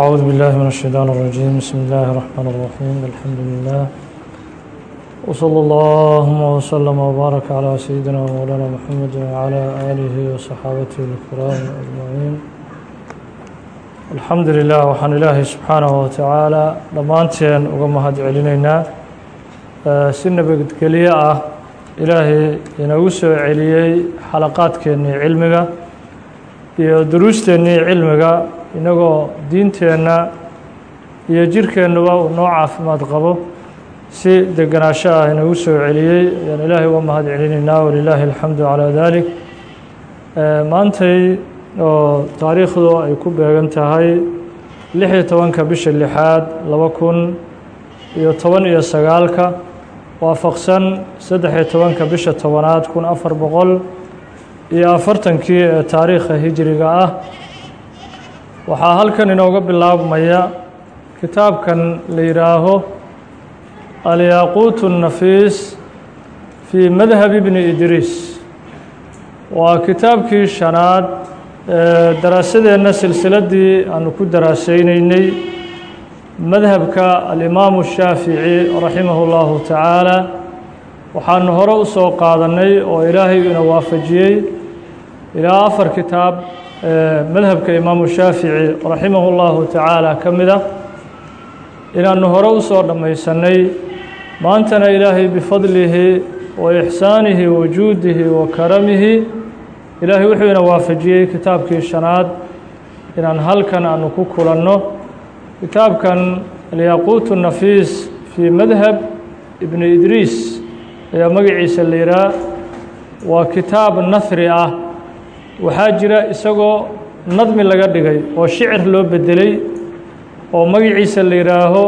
أعوذ بالله من الشيطان الرجيم بسم الله الرحمن الرحيم الحمد لله وصلى اللهم وسلم وبارك على سيدنا ومولانا محمد وعلى آله وصحابته الكرام أجمعين الحمد لله waxaan ilaahay subxaanaه watacaala dhammaanteen uga mahad celinaynaa si nabadgelyo ah ilaahay inagu soo celiyey xalaqaadkeennii cilmiga iyo duruusteennii cilmiga inagoo diinteenna iyo jirkeennuba uu noo caafimaad qabo si degenaansho ah inagu soo celiyey. Ayaan ilaahay uga mahad celinaynaa walilaahi alxamdu calaa dalik maantay oo taariikhdu ay ku beegan tahay lix iyo tobanka bisha lixaad laba kun iyo toban iyo sagaalka waafaqsan saddex iyo tobanka bisha tobanaad kun afar boqol iyo afartankii ee taariikha hijiriga ah waxaa halkan inooga bilaabmaya kitaabkan la yidhaaho alyaquut الnafiis fii madhab ibni idriis waa kitaabkii shanaad ee daraasadeenna silsiladdii aanu ku daraasaynaynay madhabka alimaamu shaafici raximah اllahu tacaala waxaanu hore u soo qaadannay oo ilaahay ina waafajiyey ilaa afar kitaab madhabka imaamu shaafici raximah اllahu tacaala ka mid ah inaanu hore u soo dhammaysanay maantana ilaahay bifadlihi wa ixsaanihi wa juudihi wa karamihi ilaahay wuxuu ina waafajiyey kitaabkii shanaad inaan halkan aanu ku kulanno. Kitaabkan alyaquut nafiis fii madhab ibni idriis ayaa magaciisa la yidhaha waa kitaab nahri ah waxaa jira isagoo nadmi laga dhigay oo shicir loo bedelay oo magaciisa la yidhaaho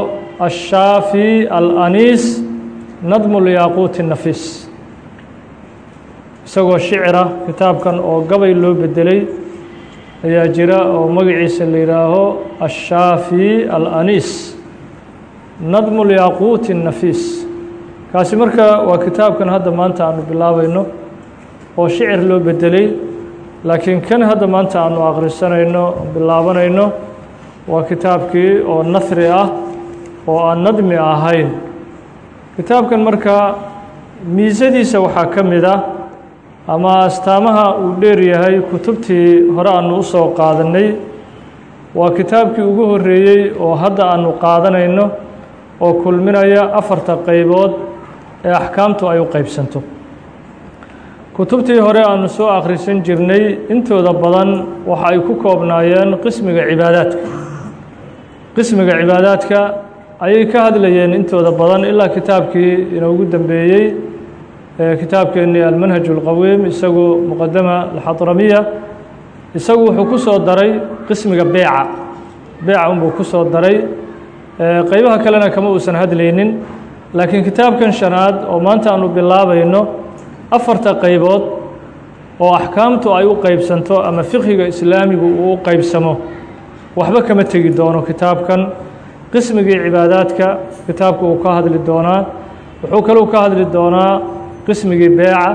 ashaafi alaniis nadmu lyaquuti nafiis isagoo shicira kitaabkan oo gabay loo bedelay ayaa jira oo magaciisa la yidhaaho ashaafi alaniis nadmu lyaquuti nafiis kaasi marka waa kitaabkan hadda maanta aanu bilaabayno oo shicir loo bedelay laakiin kan hadda maanta aanu akhrisanayno bilaabanayno waa kitaabkii oo nahri ah oo aan nadmi ahayn. Kitaabkan marka miisadiisa waxaa ka mid ah ama astaamaha uu dheer yahay kutubtii hore aanu u soo qaadannay waa kitaabkii ugu horreeyey oo hadda aanu qaadanayno oo kulminaya afarta qaybood ee axkaamtu ay u qaybsanto kutubtii hore aanu soo akhrisan jirnay intooda badan waxa ay ku koobnaayeen qismiga cibaadaadka. Qismiga cibaadaadka ayay ka hadlayeen intooda badan ilaa kitaabkii inoogu dambeeyey kitaabkeennii almanhaj اlqawiim isagu muqadama alxadramiya isagu wuxuu ku soo daray qismiga beeca. Beeca unbuu ku soo daray. Qeybaha kalena kama uusan hadlaynin laakiin kitaabkan shanaad oo maanta aanu bilaabayno afarta qaybood oo axkaamtu ay u qaybsanto ama fiqhiga islaamigu uu u qaybsamo waxba kama tegi doono kitaabkan. Qismigii cibaadaadka kitaabka uu ka hadli doonaa wuxuu kaluu ka hadli doonaa qismigii beeca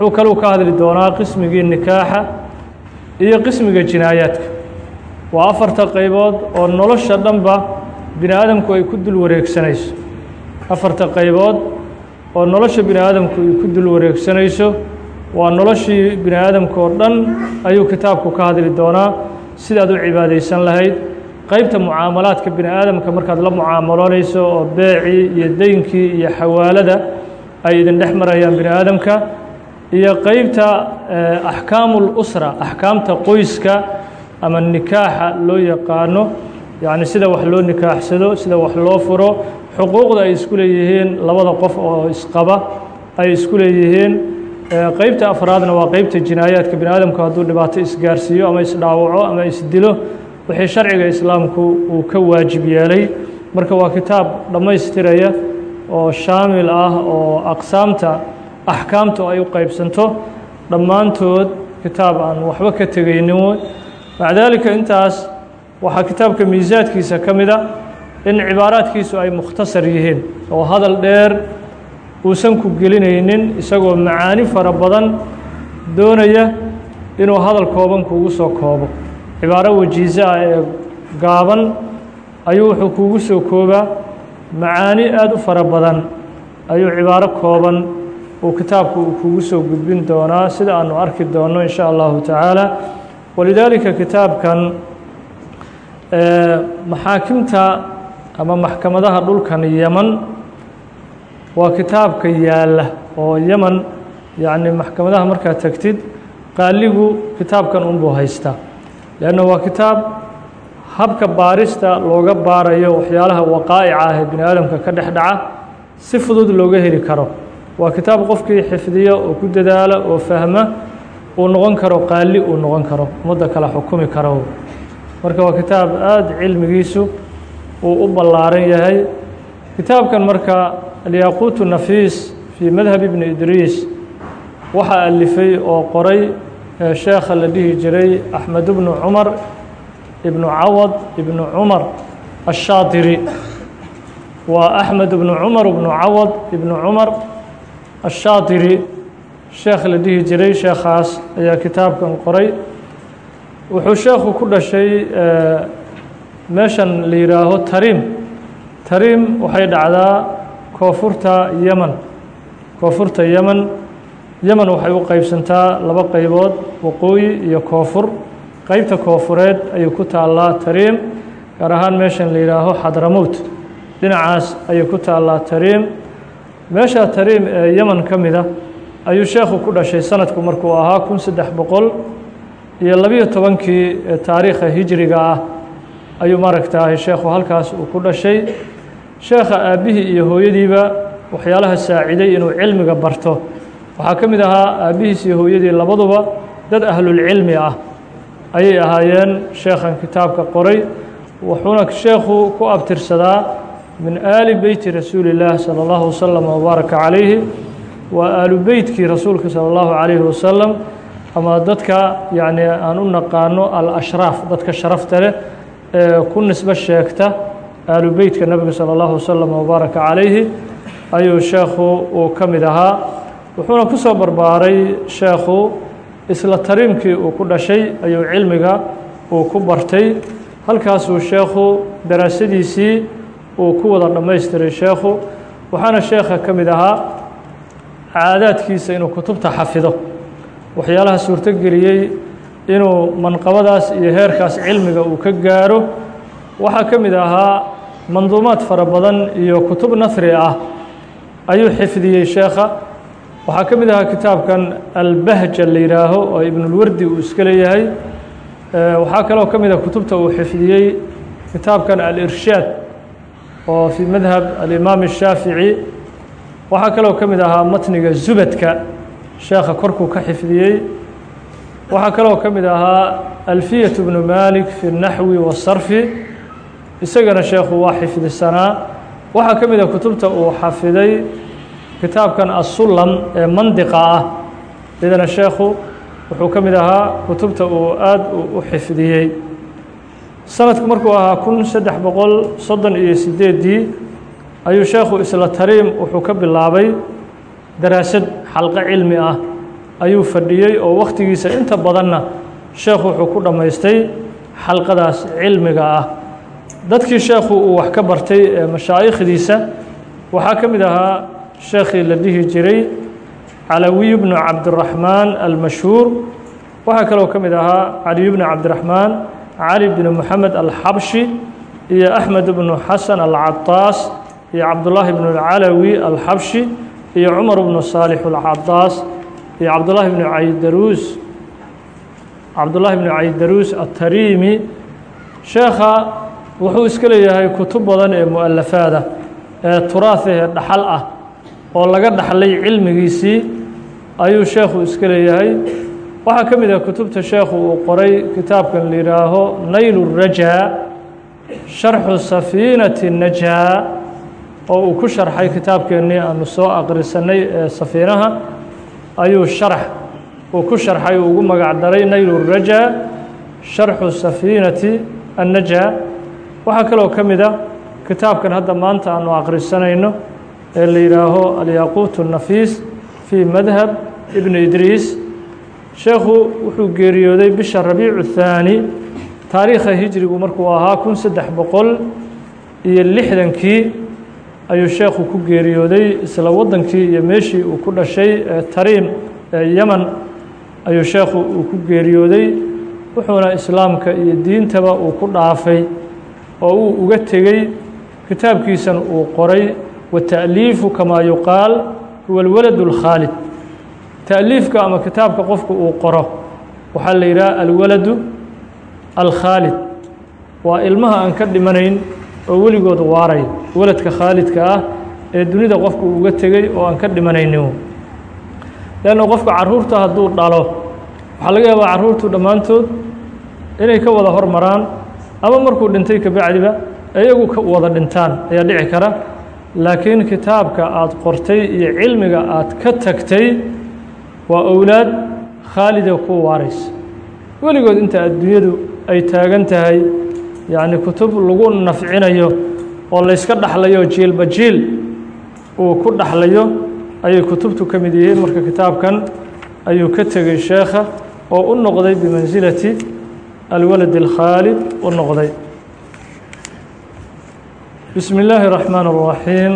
wuxuu kaluu ka hadli doonaa qismigii nikaaxa iyo qismiga jinaayaadka. Waa afarta qaybood oo nolosha dhanba bini aadamku ay ku dul wareegsanayso. Afarta qaybood oo nolosha bini aadamku ay ku dul wareegsanayso waa noloshii bini aadamka oo dhan ayuu kitaabku ka hadli doonaa sidaad u cibaadaysan lahayd. Qeybta mucaamalaadka bini aadamka markaad la mucaamaloonayso oo beecii iyo deynkii iyo xawaalada ay idin dhex marayaan bini aadamka iyo qeybta axkaamu lusra axkaamta qoyska ama nikaaxa loo yaqaano yacni sida wax loo nikaaxsado sida wax loo furo xuquuqda ay isku leeyihiin labada qof oo isqaba ay isku leeyihiin qeybta afraadna waa qeybta jinaayaadka bini aadamku hadduu dhibaato isgaarsiiyo ama isdhaawaco ama isdilo wixii sharciga islaamku uu ka waajib yeelay marka waa kitaab dhammaystiraya oo shaamil ah oo aqsaamta axkaamtu ay u qaybsanto dhammaantood kitaab aan waxba ka tegaynin maca daalika intaas waxaa kitaabka miisaadkiisa ka mid a in cibaaraadkiisu ay mukhtasar yihiin. Oo hadal dheer uusan ku gelinaynin isagoo macaani fara badan doonaya inuu hadal kooban kugu soo koobo. Cibaaro wajiiso ah ee gaaban ayuu wuxuu kuugu soo koobaa. Macaani aada u fara badan ayuu cibaaro kooban uu kitaabku uu kugu soo gudbin doonaa. Sida aanu arki doono in sha allahu tacaala. Walidaalika kitaabkan maxaakimta ama maxkamadaha dhulkan yeman waa kitaabka yaalla oo yeman yacni maxkamadaha markaad tegtid qaaligu kitaabkan unbuu haystaa. Leanna waa kitaab habka baarista looga baarayo waxyaalaha waqaa'ica ah ee bini aadamka ka dhex dhaca si fudud looga heli karo. Waa kitaab qofkii xifdiyo oo ku dadaala oo fahma uu noqon karo qaali uu noqon karo ummadda kale xukumi karo marka waa kitaab aada cilmigiisu uu u ballaaran yahay. Kitaabkan marka alyaquutu nafiis fii madhab ibni idriis waxaa alifay oo qoray sheekha la dhihi jiray axmed bnu cumar ibnu cawad ibnu cumar ashaatiri waa axmed ibnu cumar ibnu cawad ibnu cumar ashaatiri sheekh la dhihi jiray sheekhaas ayaa kitaabkan qoray wuxuu sheekhu ku dhashay meeshan la yidhaaho tariim tariim waxay dhacdaa koonfurta yeman koonfurta yeman yeman waxay u qeybsantaa laba qeybood waqooyi iyo koonfur. Qeybta koonfureed ayay ku taallaa tariim gaar ahaan meeshan la yidhaaho xadramowt dhinacaas ayay ku taallaa tariim meesha tariim ee yeman ka mida ayuu sheekhu ku dhashay sanadku markuu ahaa kun saddex boqol iyo labiyo tobankii taariikha hijriga ah ayuu maaragtaahay sheekhu halkaas uu ku dhashay. Sheekha aabbihii iyo hooyadiiba waxyaalaha saaciday inuu cilmiga barto. Waxaa ka mid ahaa aabbihiis iyo hooyadii labaduba dad ahlulcilmi ah ayay ahaayeen sheekhan kitaabka qoray wuxuuna sheekhu ku abtirsadaa min aali beyti rasuuli illaah sala allahu wasalam wbaaraka calayhi waa aalu beytkii rasuulka sala allahu calayhi wasalam ama dadka yacni aan u naqaano alashraaf dadka sharafta leh ee ku nisbo sheegta aalu beytka nebiga salى اllahu wasalam wbaaraka calayhi ayuu sheekhu uu ka mid ahaa. Wuxuuna ku soo barbaaray sheekhu isla tariimkii uu ku dhashay ayuu cilmiga uu ku bartay. Halkaasuu sheekhu daraasadiisii uu ku wada dhammaystiray sheekhu waxaana sheekha ka mid ahaa caadaadkiisa inuu kutubta xafido waxyaalaha suurto geliyey inuu manqabadaas iyo heerkaas cilmiga uu ka gaaro. Waxaa ka mid ahaa manduumaad fara badan iyo kutub nasri ah ayuu xifdiyey sheekha. Waxaa ka mid ahaa kitaabkan albahja la yidhaaho oo ibnulwardi uu iska leeyahay. Waxaa kaloo ka mid ah kutubta uu xifdiyey kitaabkan alirshaad oo fii madhab alimaam الshaafici waxaa kaloo ka mid ahaa matniga zubadka sheekha korkuu ka xifdiyey waxaa kaloo ka mid ahaa alfiyaة bnu malik fi الnaxwi waالsarfi isagana sheekhu waa xifdisanaa waxaa ka mid ah kutubta uu xafiday kitaabkan aلsulam ee mandiqa ah idana sheekhu wuxuu ka mid ahaa kutubta uu aad u xifdiyey sanadku markuu ahaa kun saddex boqol soddon iyo sideeddii ayuu sheekhu isla tariim wuxuu ka bilaabay daraasad xalqo cilmi ah ayuu fadhiyey oo wakhtigiisa inta badanna sheekhu wuxuu ku dhammaystay xalqadaas cilmiga ah. Dadkii sheekhu uu wax ka bartay ee mashaa'ikhdiisa waxaa ka mid ahaa sheekhii la dhihi jiray calawiy bnu cabdiraxmaan almashhuur waxaa kaloo ka mid ahaa caliy bnu cabdiraxmaan cali bnu moxamed alxabshi iyo axmed bnu xasan alcadaas iyo cabdullaahi bnu alcalawi alxabshi iyo cumar bnu saalix alcadaas iyo cabdullaahi bnu caydaruus cabdullaahi bnu caydaruus atariimi sheekha wuxuu iska leeyahay kutub badan ee mu'alafaada ee turaah ee dhaxal ah oo laga dhaxlay cilmigiisii ayuu sheekhu iska leeyahay. Waxaa ka mid ah kutubta sheekhu uu qoray kitaabkan la yidhaaho naylu rajaa sharxu safiinati najaa oo uu ku sharxay kitaabkeennii aanu soo akhrisanay ee safiinaha ayuu sharax uu ku sharxay uu ugu magac daray naylu nayluraja sharxu safiinati annaja waxaa kaloo ka mid a kitaabkan hadda maanta aanu aqrisanayno ee la yidhaaho alyaquut nafiis fii madhab ibn idriis sheekhu wuxuu geeriyooday bisha rabiicu thaani taariikha hijrigu markuu ahaa kun saddex boqol iyo lixdankii ayuu sheekhu ku geeriyooday isla waddankii iyo meeshii uu ku dhashay ee tariim ee yeman ayuu sheekhu uu ku geeriyooday wuxuuna islaamka iyo diintaba uu ku dhaafay oo uu uga tegey kitaabkiisan uu qoray wata'liifu kamaa yuqaal huwa alwalad اlkhaalid ta'liifka ama kitaabka qofku uu qoro waxaa la yidhaha alwaladu alkhaalid. Waa ilmaha aan ka dhimanayn oo weligood waaraya waladka khaalidka ah ee dunida qofku uga tegey oo aan ka dhimanaynin. Leanna qofka carruurta hadduu dhalo waxaa laga yaabaa carruurtu dhammaantood inay ka wada hormaraan ama markuu dhintay kabacdiba iyagu ka wada dhintaan ayaa dhici kara. Laakiin kitaabka aada qortay iyo cilmiga aada ka tagtay waa owlaad khaalida ku waaraysa weligood inta adduunyadu ay taagan tahay yacni kutub lagu nafcinayo oo layska dhaxlayo jiilba jiil uu ku dhaxlayo ayay kutubtu ka mid yihiin marka kitaabkan ayuu ka tegey sheekha oo u noqday bimansilati alwalad alkhaalid u noqday bismi illaahi الraxmaan الraxiim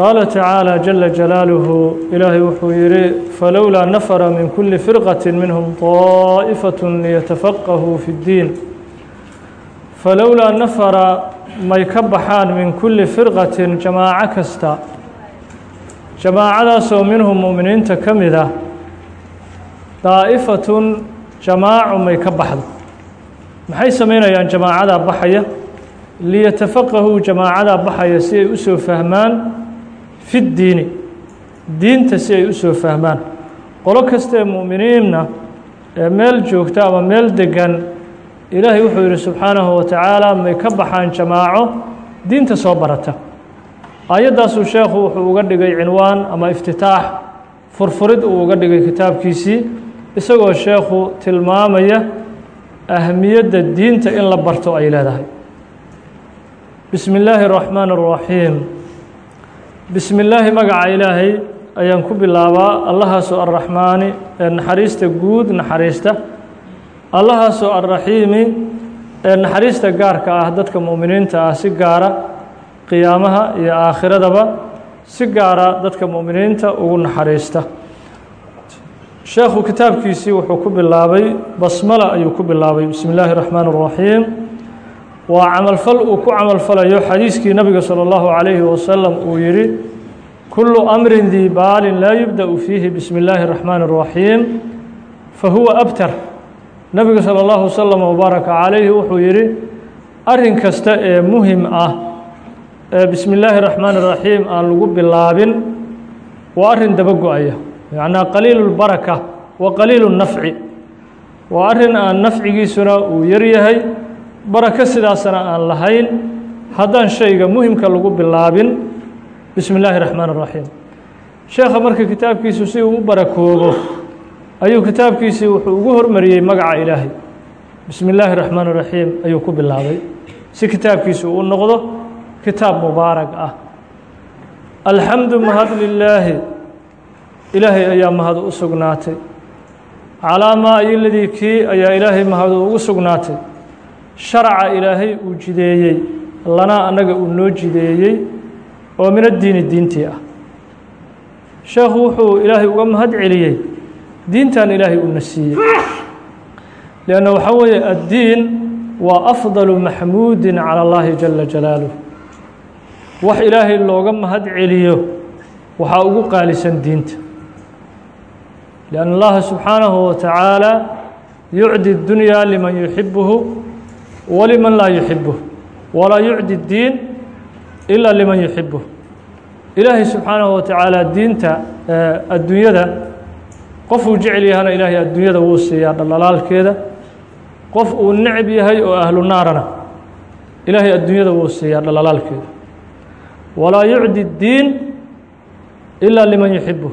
qaala tacaalى jala jalaaluhu ilaahay wuxuu yihi falowlaa nafara min kuli firqaة minhm طaaئfaة liyatafaqahuu fi اddiin falowlaa nafara may ka baxaan min kuli firqatin jamaaco kasta jamaacadaasoo minhum mu'miniinta ka mid ah daa'ifatun jamaacu may ka baxdo maxay samaynayaan jamaacadaa baxaya liyatafaqahuu jamaacadaa baxaya si ay u soo fahmaan fiddiini diinta si ay u soo fahmaan. Qolo kastaee mu'miniinna ee meel joogta ama meel degan ilaahay wuxuu yihi subxaanahu watacaala may ka baxaan jamaaco diinta soo barata. Aayaddaasuu sheekhu wuxuu uga dhigay cinwaan ama iftitaax furfurid uu uga dhigay kitaabkiisii isagoo sheekhu tilmaamaya ahmiyadda diinta in la barto ay leedahay. Bismi illaahi raxmaan raxiim bismi illaahi magaca ilaahay ayaan ku bilaabaa allahaasoo arraxmaani ee naxariista guud naxariista. Allahaasoo arraxiimi ee naxariista gaarka ah dadka mu'miniinta ah si gaara qiyaamaha iyo aakhiradaba si gaara dadka mu'miniinta ugu naxariista. Sheekhu kitaabkiisii wuxuu ku bilaabay basmala ayuu ku bilaabay. Bismi illaahi raxmaan raxiim waa camalfal uu ku camalfalayo xadiiskii nabiga salى اllahu عalayhi wasalam uu yihi kulu amri dii baalin laa yubdأu fiihi bismi illaahi الraxmaan الraxiim fahuwa abtar nabiga salى اllahu wasalam wbaaraka calayhi wuxuu yihi arrin kasta ee muhim ah ee bismi illaahi الraxmaan الraxiim aan lagu bilaabin waa arrin daba go-aya macnaa qaliilu اlbaraka wa qaliilu الnafci waa arrin aan nafcigiisuna uu yar yahay barako sidaasna aan lahayn. Haddaan shayga muhimka lagu bilaabin. Bismi illaahi raxmaan raxiim sheekha marka kitaabkiisu si uu u barakoobo ayuu kitaabkiisii wuxuu ugu hormariyey magaca ilaahay. Bismi illaahi raxmaan raxiim ayuu ku bilaabay. Si kitaabkiisu u noqdo kitaab mubaarag ah. Alxamdu mahad lilaahi ilaahay ayaa mahadu u sugnaatay. Calaa maa iyoladii kii ayaa ilaahay mahadu ugu sugnaatay sharaca ilaahay uu jideeyey lanaa annaga uu noo jideeyey oo min addiini diintii ah. Sheekhu wuxuu ilaahay uga mahad celiyey diintan ilaahay uuna siiyey. Lianna waxaa weeye addiin waa afdalu maxmuudin cala allaahi jala jalaaluh wax ilaahay looga mahad celiyo waxaa ugu qaalisan diinta. Lianna allaha subxaanahu wa tacaala yucdi اdunyaa liman yuxibuhu waliman laa yuxibuh walaa yucdi اddiin ila liman yuxibuh ilaahay subxaanahu wa tacaala diinta adduunyada qofuu jecel yahana ilaahay adduunyada wuu siiyaa dhaldhalaalkeeda qof uu necb yahay oo ahlu naarana ilaahay adduunyada wuu siiyaa dhaldhalaalkeeda walaa yucdi اddiin ilaa liman yuxibuh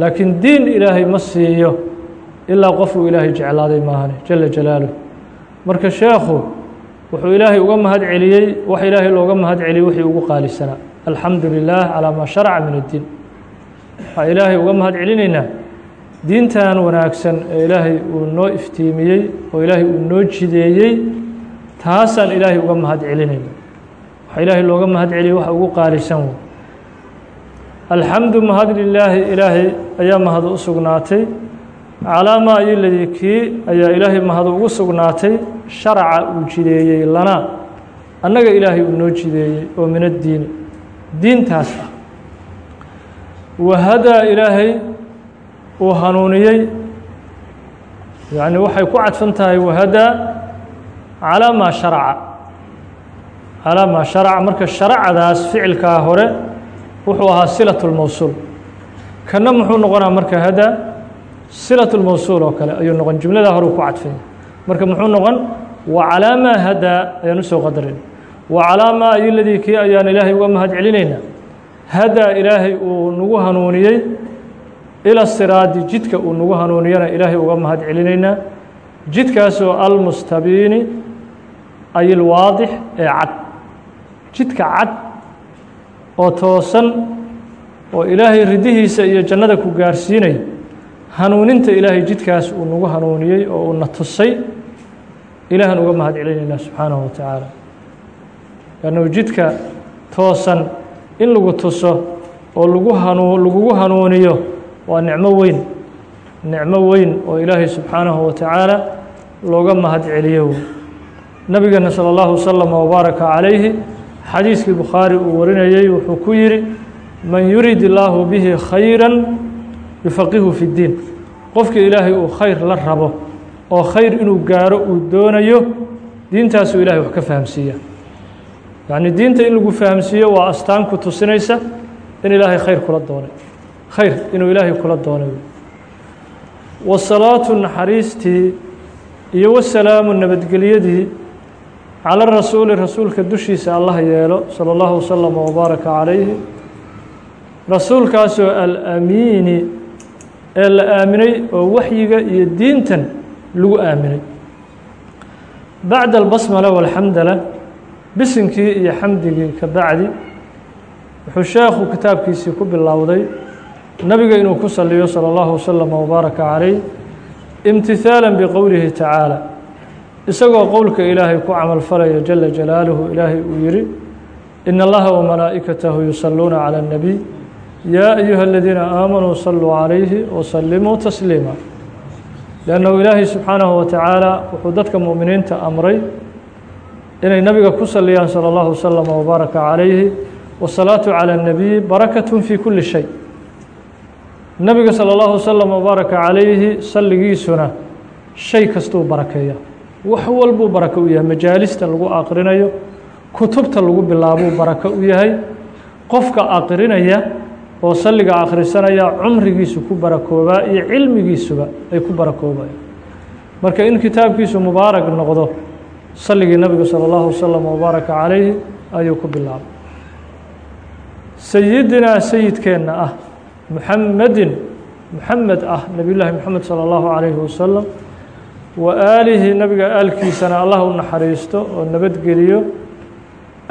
laakiin diin ilaahay ma siiyo ilaa qofuu ilaahay jeclaaday maahane jala jalaaluh marka sheekhu wuxuu ilaahay uga mahad celiyey wax ilaahay looga mahad celiyey wixii ugu qaalisanaa alxamdu lilah calaa maa sharaca min addiin waxaa ilaahay uga mahad celinaynaa diintan wanaagsan ee ilaahay uu noo iftiimiyey oo ilaahay uu noo jideeyey taasaan ilaahay uga mahad celinayna waxa ilaahay looga mahad celiyey waxa ugu qaalisan wey alxamdu mahad lilaahi ilaahay ayaa mahad u sugnaatay calaa maa iyoladii kii ayaa ilaahay mahad ugu sugnaatay sharaca uu jideeyey lanaa annaga ilaahay uu noo jideeyey oo min addiini diintaas ah. Wahadaa ilaahay uu hanuuniyey. Yacni waxay ku cadfan tahay wahadaa calaa maa sharaca. Calaa maa sharaca marka sharacadaas ficilkaa hore wuxuu ahaa silaة اlmowsuul kana muxuu noqonaa marka hadaa silaة اlmowsuul oo kale ayuu noqon jumladaa hore ku cadfanya marka muxuu noqon? Wacalaa maa hadaa ayaan u soo qadarin. Wacalaa maa ladii kii ayaan ilaahay uga mahad celinaynaa hadaa ilaahay uu nagu hanuuniyey ila siraadi jidka uu nagu hanuuniyana ilaahay uga mahad celinaynaa jidkaasoo almustabiini ay ee cad. Jidka cad oo toosan oo ilaahay ridihiisa iyo jannada ku gaarsiinaya hanuuninta ilaahay jidkaas uu nagu hanuuniyey oo uuna tusay ilaahan uga mahad celinaynaa subxaanahu wa tacaala. Lannu jidka toosan in lagu tuso oo lagu hanuu lagugu hanuuniyo waa nicmo weyn nicmo weyn oo ilaahay subxaanahu wa tacaala looga mahad celiyo. Nabigeena salى اllahu waslama wbaaraka calayhi xadiiskii bukhaari uu warinayey wuxuu ku yidhi man yurid illaahu bihi khayra yufaqihu fi اddiin qofkii ilaahay uu khayr la rabo oo khayr inuu gaaro uu doonayo diintaasuu ilahay wax ka fahamsiiya yacni diinta in lagu fahamsiiyo waa astaan ku tusinaysa in ilaahay khayr kula doonay khayr inuu ilaahay kula doonay wasalaatu naxariistii iyo wasalaamu nabadgelyadii calى rasuuli rasuulka dushiisa allah yeelo salى اllahu waslm wbaaraka calayhi rasuulkaasoo alamiini ee la aaminay oo waxyiga iyo diintan lagu aaminay bacda albasmala walxamdala bisinkii iyo xamdigii ka bacdi wuxuu sheekhu kitaabkiisii ku bilowday nabiga inuu ku saliyo salى اllahu waslm wbaaraka calayh imtihaaلا biqowlihi tacaala isagoo qowlka ilaahay ku camal falaya jala jalaaluhu ilaahay uu yihi in allaha wmalaa'ikatahu yusaluuna calى الnabiy yaa ayuha aladiina aamanuu saluu calayhi wasalimuu tasliima lannahu ilaahay subxaanahu wa tacaala wuxuu dadka mu'miniinta amray inay nabiga ku saliyaan salى اllahu waslama wbaaraka calayhi wasalaatu calى الnabiy barakaة fi kuli shay nabiga salى اllahu waslama wbaaraka calayhi salligiisuna shay kastuu barakeeya wax walbuu barako u yahay majaalista lagu aqrinayo kutubta lagu bilaabuu barako u yahay qofka aqrinaya oo salliga akhrisanaya cumrigiisu ku barakoobaa iyo cilmigiisuba ay ku barakoobayaan marka in kitaabkiisu mubaarag noqdo salligii nabiga salى اllahu waslm wbaaraka calayhi ayuu ku bilaabay sayidinaa sayidkeenna ah muxamedin muxamed ah nebiy llaahi moxamed salى اllahu calayhi wasalam wa aalihi nabiga aalkiisana allah u naxariisto oo nabadgeliyo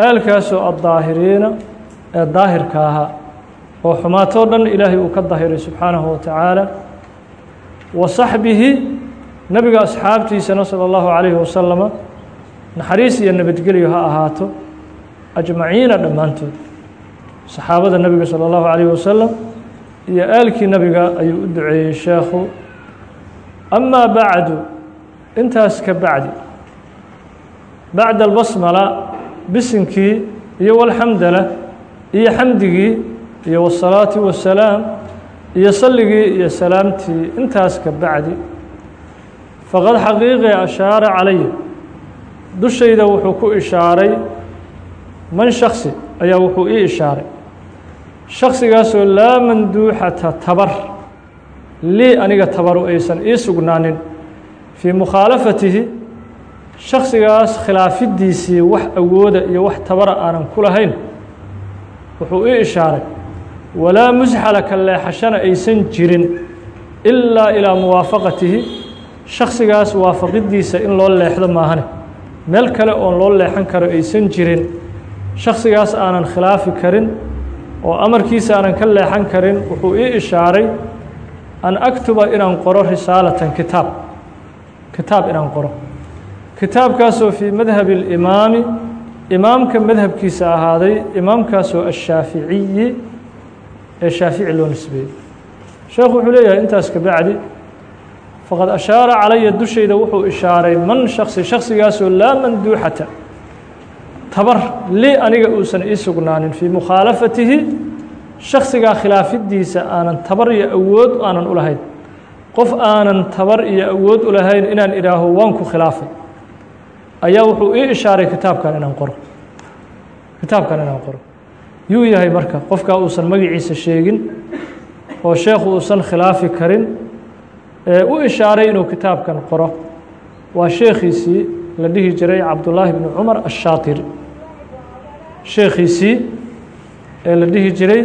aalkaasoo addaahiriina ee daahirka ahaa oo xumaatoo dhan ilaahay uu ka dahiray subxaanahu wa tacaala wa saxbihi nabiga asxaabtiisana salى اllahu calayhi wasalama naxariis iyo nabadgelyo ha ahaato ajmaciina dhammaantood saxaabada nabiga salى اllahu calayhi wasalam iyo aalkii nabiga ayuu u duceeyey sheekhu amaa bacdu intaas ka bacdi bacda albasmala bisinkii iyo walxamdala iyo xamdigii iyo wasalaati wasalaam iyo salligii iyo salaamtii intaas ka bacdi. Faqad xaqiiqi ashaara calaya dushayda wuxuu ku ishaaray man shaksi ayaa wuxuu ii ishaaray. Shaksigaasoo laa manduuxata tabar. Lii aniga tabaru aysan ii sugnaanin. Fii mukhaalafatihi shaksigaas khilaafidiisii wax awooda iyo wax tabara aanan ku lahayn wuxuu ii ishaaray walaa musxala ka leexashana aysan jirin ilaa ilaa muwaafaqatihi. Shaksigaas waafaqidiisa in loo leexdo maahane. Meel kale oon loo leexan karo aysan jirin. Shaksigaas aanan khilaafi karin oo amarkiisa aanan ka leexan karin wuxuu ii ishaaray an aktuba inaan qoro risaalatan kitaab. Kitaab inaan qoro. Kitaabkaasoo fii madhabi اlimaami imaamka madhabkiisa ahaaday imaamkaasoo ashaaficiyi ee shaafici loo nisbeeyey. Sheekhu wuxuu leeyahay intaas ka bacdi faqad ashaara calaya dushayda wuxuu ishaaray man shaksi shaksigaasoo laa manduuxata tabar li aniga uusan ii sugnaanin fii mukhaalafatihi shaksigaa khilaafidiisa aanan tabar iyo awood aanan u lahayn qof aanan tabar iyo awood u lahayn inaan idhaaho waan ku khilaafay. Ayaa wuxuu ii ishaaray kitaabkan inaan qoro kitaabkan inaan qoro yuu yahay marka qofkaa uusan magaciisa sheegin oo sheekhu uusan khilaafi karin ee u ishaaray inuu kitaabkan qoro. Waa sheekhiisii la dhihi jiray cabdullaahi bni cumar ashaatiri sheekhiisii ee la dhihi jiray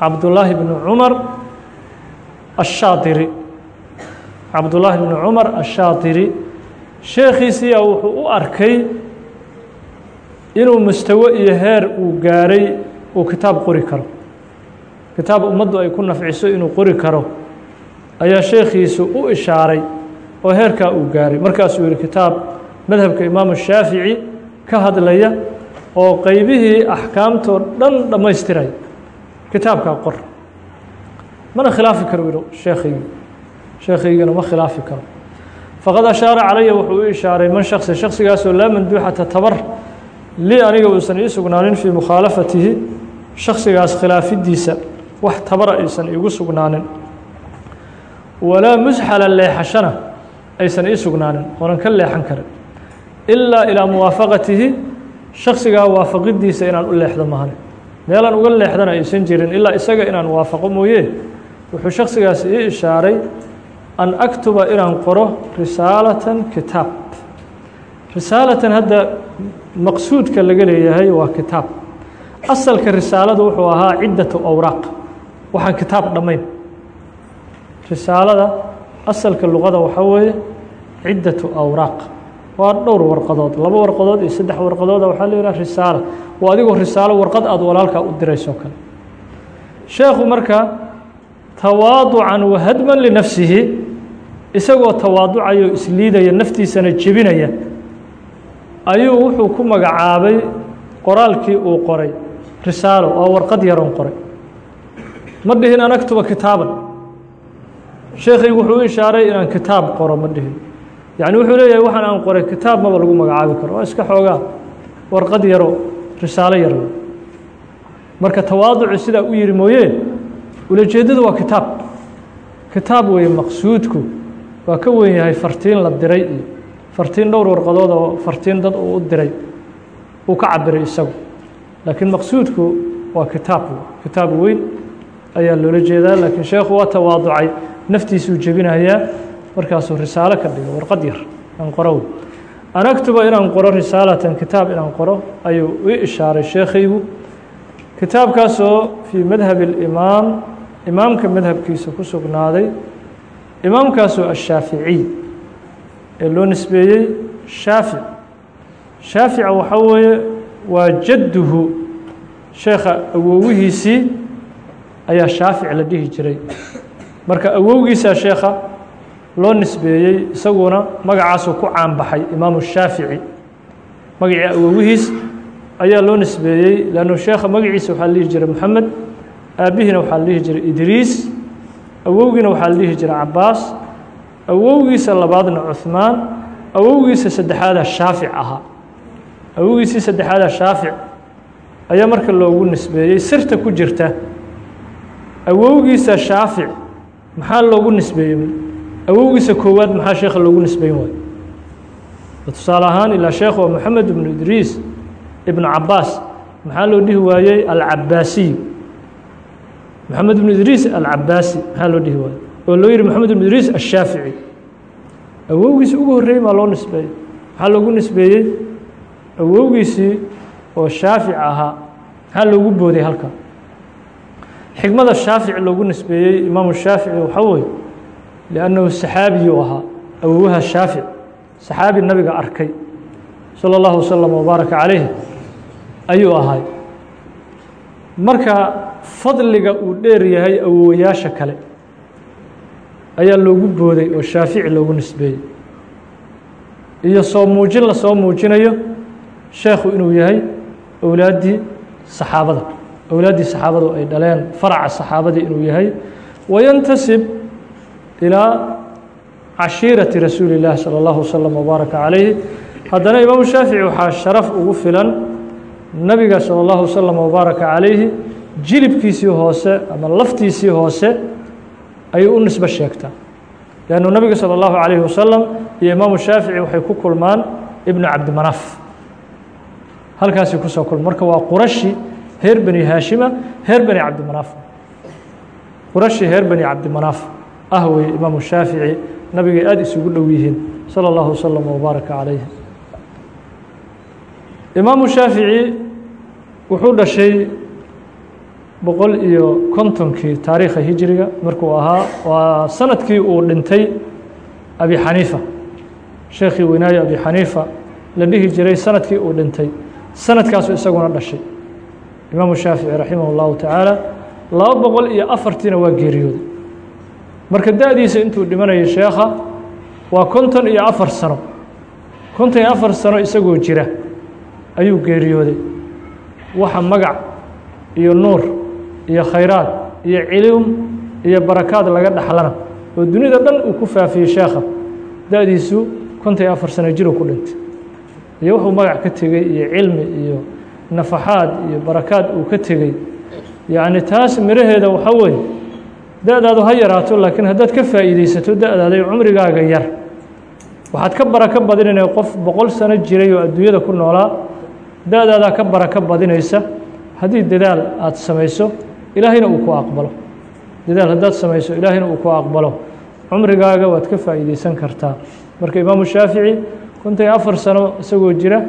cabdullaahi bni cumar ashaatiri cabdullaahi bni cumar ashaatiri sheekhiisiiyaa wuxuu u arkay inuu mustawo iyo heer uu gaaray uu kitaab qori karo. Kitaab ummaddu ay ku nafciso inuu qori karo ayaa sheekhiisu u ishaaray oo heerkaa uu gaaray. Markaasuu yihi kitaab madhabka imaamu shaafici ka hadlaya oo qeybihii axkaamtoo dhan dhammaystiraya kitaabkaa qor. Mana khilaafi karo yihi sheekhaygi sheekhaygana ma khilaafi karo. Faqad ashaara calaya wuxuu u ishaaray man shaksi shaksigaasoo laa manduuxata tabar lii aniga uusan ii sugnaanin fii mukhaalafatihi shaksigaas khilaafidiisa wax tabara aysan iigu sugnaanin. Walaa musxala leexashana aysan ii sugnaanin oonan ka leexan karin. Ilaa ilaa muwaafaqatihi shaksigaa waafaqidiisa inaan u leexdo mahane meelaan uga leexdana aysan jirin ilaa isaga inaan waafaqo mooye. Wuxuu shaksigaas ii ishaaray an aktuba inaan qoro risaalatan kitaab risaalatan hadda maqsuudka laga leeyahay waa kitaab. Asalka risaaladu wuxuu ahaa ciddatu awraaq. Waxaan kitaab dhammayn. Risaalada asalka luqada waxaa weeye ciddatu awraaq. Waa dhowr warqadood laba warqadood iyo saddex warqadooda waxaa la yidhaha risaala. Waa adigoo risaalo warqad aada walaalkaa u dirayso kale. Sheekhu marka tawaaducan wahadman linafsihi isagoo tawaaducayo isliidaya naftiisana jebinaya ayuu wuxuu ku magacaabay qoraalkii uu qoray risaalo waa warqad yaroon qoray. Ma dhihin an aktuba kitaaban. Sheekhaygu wuxuu u ishaaray inaan kitaab qoro ma dhihin. Yacni wuxuu leeyahay waxaan aan qoray kitaab maba lagu magacaabi karo. Waa iska xoogaa. Warqad yaro risaalo yaro. Marka tawaaducu sidaa u yihi mooye ulajeeddadu waa kitaab. Kitaab weeye maqsuudku. Waa ka wen yahay fartiin la diray iyo fartiin dhowr warqadood oo fartiin dad uu u diray uu ka cabiray isagu. Laakiin maqsuudku waa kitaab kitaab weyn ayaa loola jeedaa laakiin sheekhu waa tawaaducay. Naftiisuu jebinayaa markaasuu risaalo ka dhigo. Warqad yar aan qoro an aktuba inaan qoro risaalatan kitaab inaan qoro ayuu ii ishaaray sheekhaygu. Kitaabkaasoo fii madhabi اlimaam imaamka madhabkiisa ku sugnaaday. Imaamkaasoo ashaaficiy ee loo nisbeeyey shaafic. Shaafica waxaa weeye waa jadduhu. Sheekha awowihiisii ayaa shaafic la dhihi jiray. Marka awowgiisaa sheekha loo nisbeeyey isaguna magacaasuu ku caanbaxay imaamu shaafici. Magacii awowihiis ayaa loo nisbeeyey lannu sheekha magaciisa waxaa la dhihi jiray moxamed aabbihiina waxaa la dhihi jiray idriis awowgiina waxaa la dhihi jiray cabaas awowgiisa labaadna cuhmaan awowgiisa saddexaada shaafic ahaa awowgiisii saddexaada shaafic ayaa marka loogu nisbeeyey sirta ku jirta. Awowgiisa shaafic maxaa loogu nisbeeyey? Awowgiisa koowaad maxaa sheekha loogu nisbeyn waayo tusaale ahaan ilaa sheekh waa moxamed ibnu idriis ibnu cabaas maxaa loo dhihi waayey? Alcabaasiy moxamed ibnu idriis alcabaasi maxaa loo dhihi waayey oo loo yihi moxamed ibnu idriis ashaafici awowgiisi ugu horreeyey maa loo nisbeeyey. Maxaa loogu nisbeeyey awowgiisii oo shaafic ahaa. Maxaa loogu booday halka. Xikmada shaafic loogu nisbeeyey imaamu shaafici waxaa weye liannahu saxaabiyuu ahaa awowaha shaafic saxaabi nabiga arkay salى اllahu waslama wbaaraka calayh ayuu ahay marka fadliga uu dheer yahay awowayaasha kale ayaa loogu booday oo shaafici loogu nisbeeyey iyo soo muujin la soo muujinayo sheekhu inuu yahay owlaaddii saxaabada owlaaddii saxaabadu ay dhaleen faraca saxaabadii inuu yahay wayantasib ilaa cashiirati rasuuli اllahi salى اllahu waslm wbaaraka calayhi haddana imaamu shaafici waxaa sharaf ugu filan nabiga salى اllahu waslm wbaaraka calayhi jilibkiisii hoose ama laftiisii hoose ayuu u nisbe sheegtaa lannu nabiga salى اllahu calayhi wasalam iyo imaamu shaafici waxay ku kulmaan ibnu cabdimanaaf halkaasay kusoo kulma marka waa qurashi heer beni haashima heer beni cabdimanaaf qurashi heer beni cabdimanaaf ah weye imaamu shaafici nabigay aada isugu dhow yihiin salى اllahu waslm wbaaraka calayh imaamu shaafici wuxuu dhashay boqol iyo kontonkii taariikha hijriga markuu ahaa waa sannadkii uu dhintay abi xaniifa. Sheekhii weynaayo abi xaniifa la dhihi jiray sannadkii uu dhintay. Sanadkaasu isaguna dhashay. Imaamu shaafici raximah اllahu tacaala laba boqol iyo afartiina waa geeriyooday. Marka da-diisa intuu dhimanayay sheekha waa konton iyo afar sano. Konton iyo afar sano isagoo jira ayuu geeriyooday. Waxa magac iyo nuur iyo khayraad iyo cilum iyo barakaad laga dhaxlana. Oo dunida dhan uu ku faafiyey sheekha. Da-diisu konton iyo afar sano jiruu ku dhintay. Iyo wuxuu magac ka tegey iyo cilmi iyo nafaxaad iyo barakaad uu ka tegey. Yacni taas miraheeda waxaa weeye da-daadu ha yaraato laakiin haddaad ka faa'iideysato da-daaday cumrigaaga yar. Waxaad ka barako badinayna qof boqol sano jiray oo adduunyada ku noolaa da-daadaa ka barako badinaysa. Haddii dadaal aad samayso ilaahayna uu ku aqbalo. Dadaal haddaad samayso ilaahayna uu ku aqbalo. Cumrigaaga waad ka faa'iideysan kartaa. Marka imaamu shaafici konton iyo afar sano isagoo jira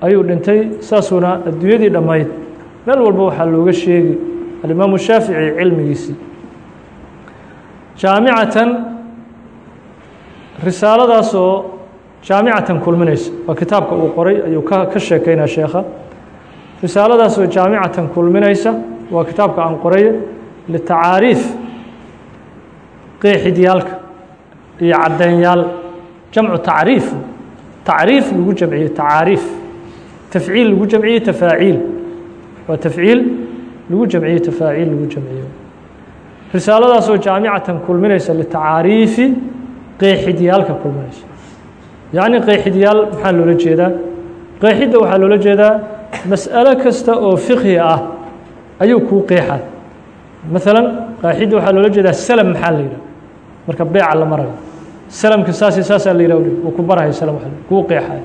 ayuu dhintay saasuuna adduunyadii dhammayd. Meel walba waxaa looga sheegi alimaamu shaafici cilmigiisii jaamicatan risaaladaasoo jaamicatan kulminaysa. Waa kitaabka uu qoray ayuu ka ka sheekeynaa sheekha. Risaaladaasoo jaamicatan kulminaysa waa kitaabka aan qoray litacaariif qeexidyaalka iyo caddeynyaal. Jamcu tacriif tacriif lagu jamciye tacaariif. Tafciil lagu jamciye tafaaciil. Waa tafciil lagu jamciye tafaaciil lagu jamciyo. Risaaladaasoo jaamicatan kulminaysa litacaariifi qeexidyaalka kulminaysa. Yacni qeexidyaal maxaa loola jeedaa? Qeexidda waxaa loola jeedaa mas'alo kasta oo fiqhi ah ayuu kuu qeexay maalan qeexidda waxaa loola jeedaa salam maxaa la yidhaha marka beeca la marayo. Salamka saasi saasaa la yidhah wuu ku barahay salam kuu qeexay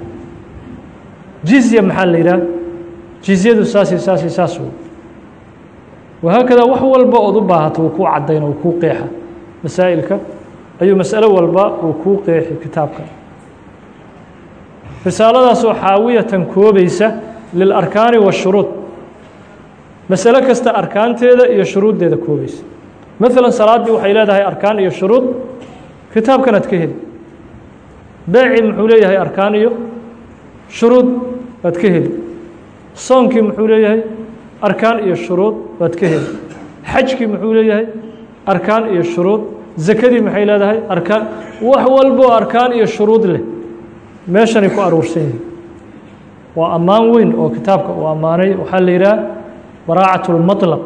jizya maxaa la yidhaha jizyadu saasi saas wey wahaakada wax walba ood u baahato wuu kuu caddayn oo kuu qeexa masaa'ilka ayuu mas'alo walba uu kuu qeexi kitaabka. Risaaladaasoo xaawiyatan koobaysa lilarkaani washuruud masalo kasta arkaanteeda iyo shuruuddeeda koobaysa maalan salaaddii waxay leedahay arkaan iyo shuruud. Kitaabkanaad ka heli. Beecii muxuu leeyahay arkaan iyo shuruud waad ka heli. Soonkii muxuu leeyahay arkaan iyo shuruud waad ka heli. Xajkii muxuu leeyahay arkaan iyo shuruud. Zakadii maxay leedahay arkaan. Wax walboo arkaan iyo shuruud leh. Meeshanay ku aruursan yihiin waa ammaan weyn oo kitaabka uu ammaanay. Waxaa la yidhaha baraacat اlmaطlaq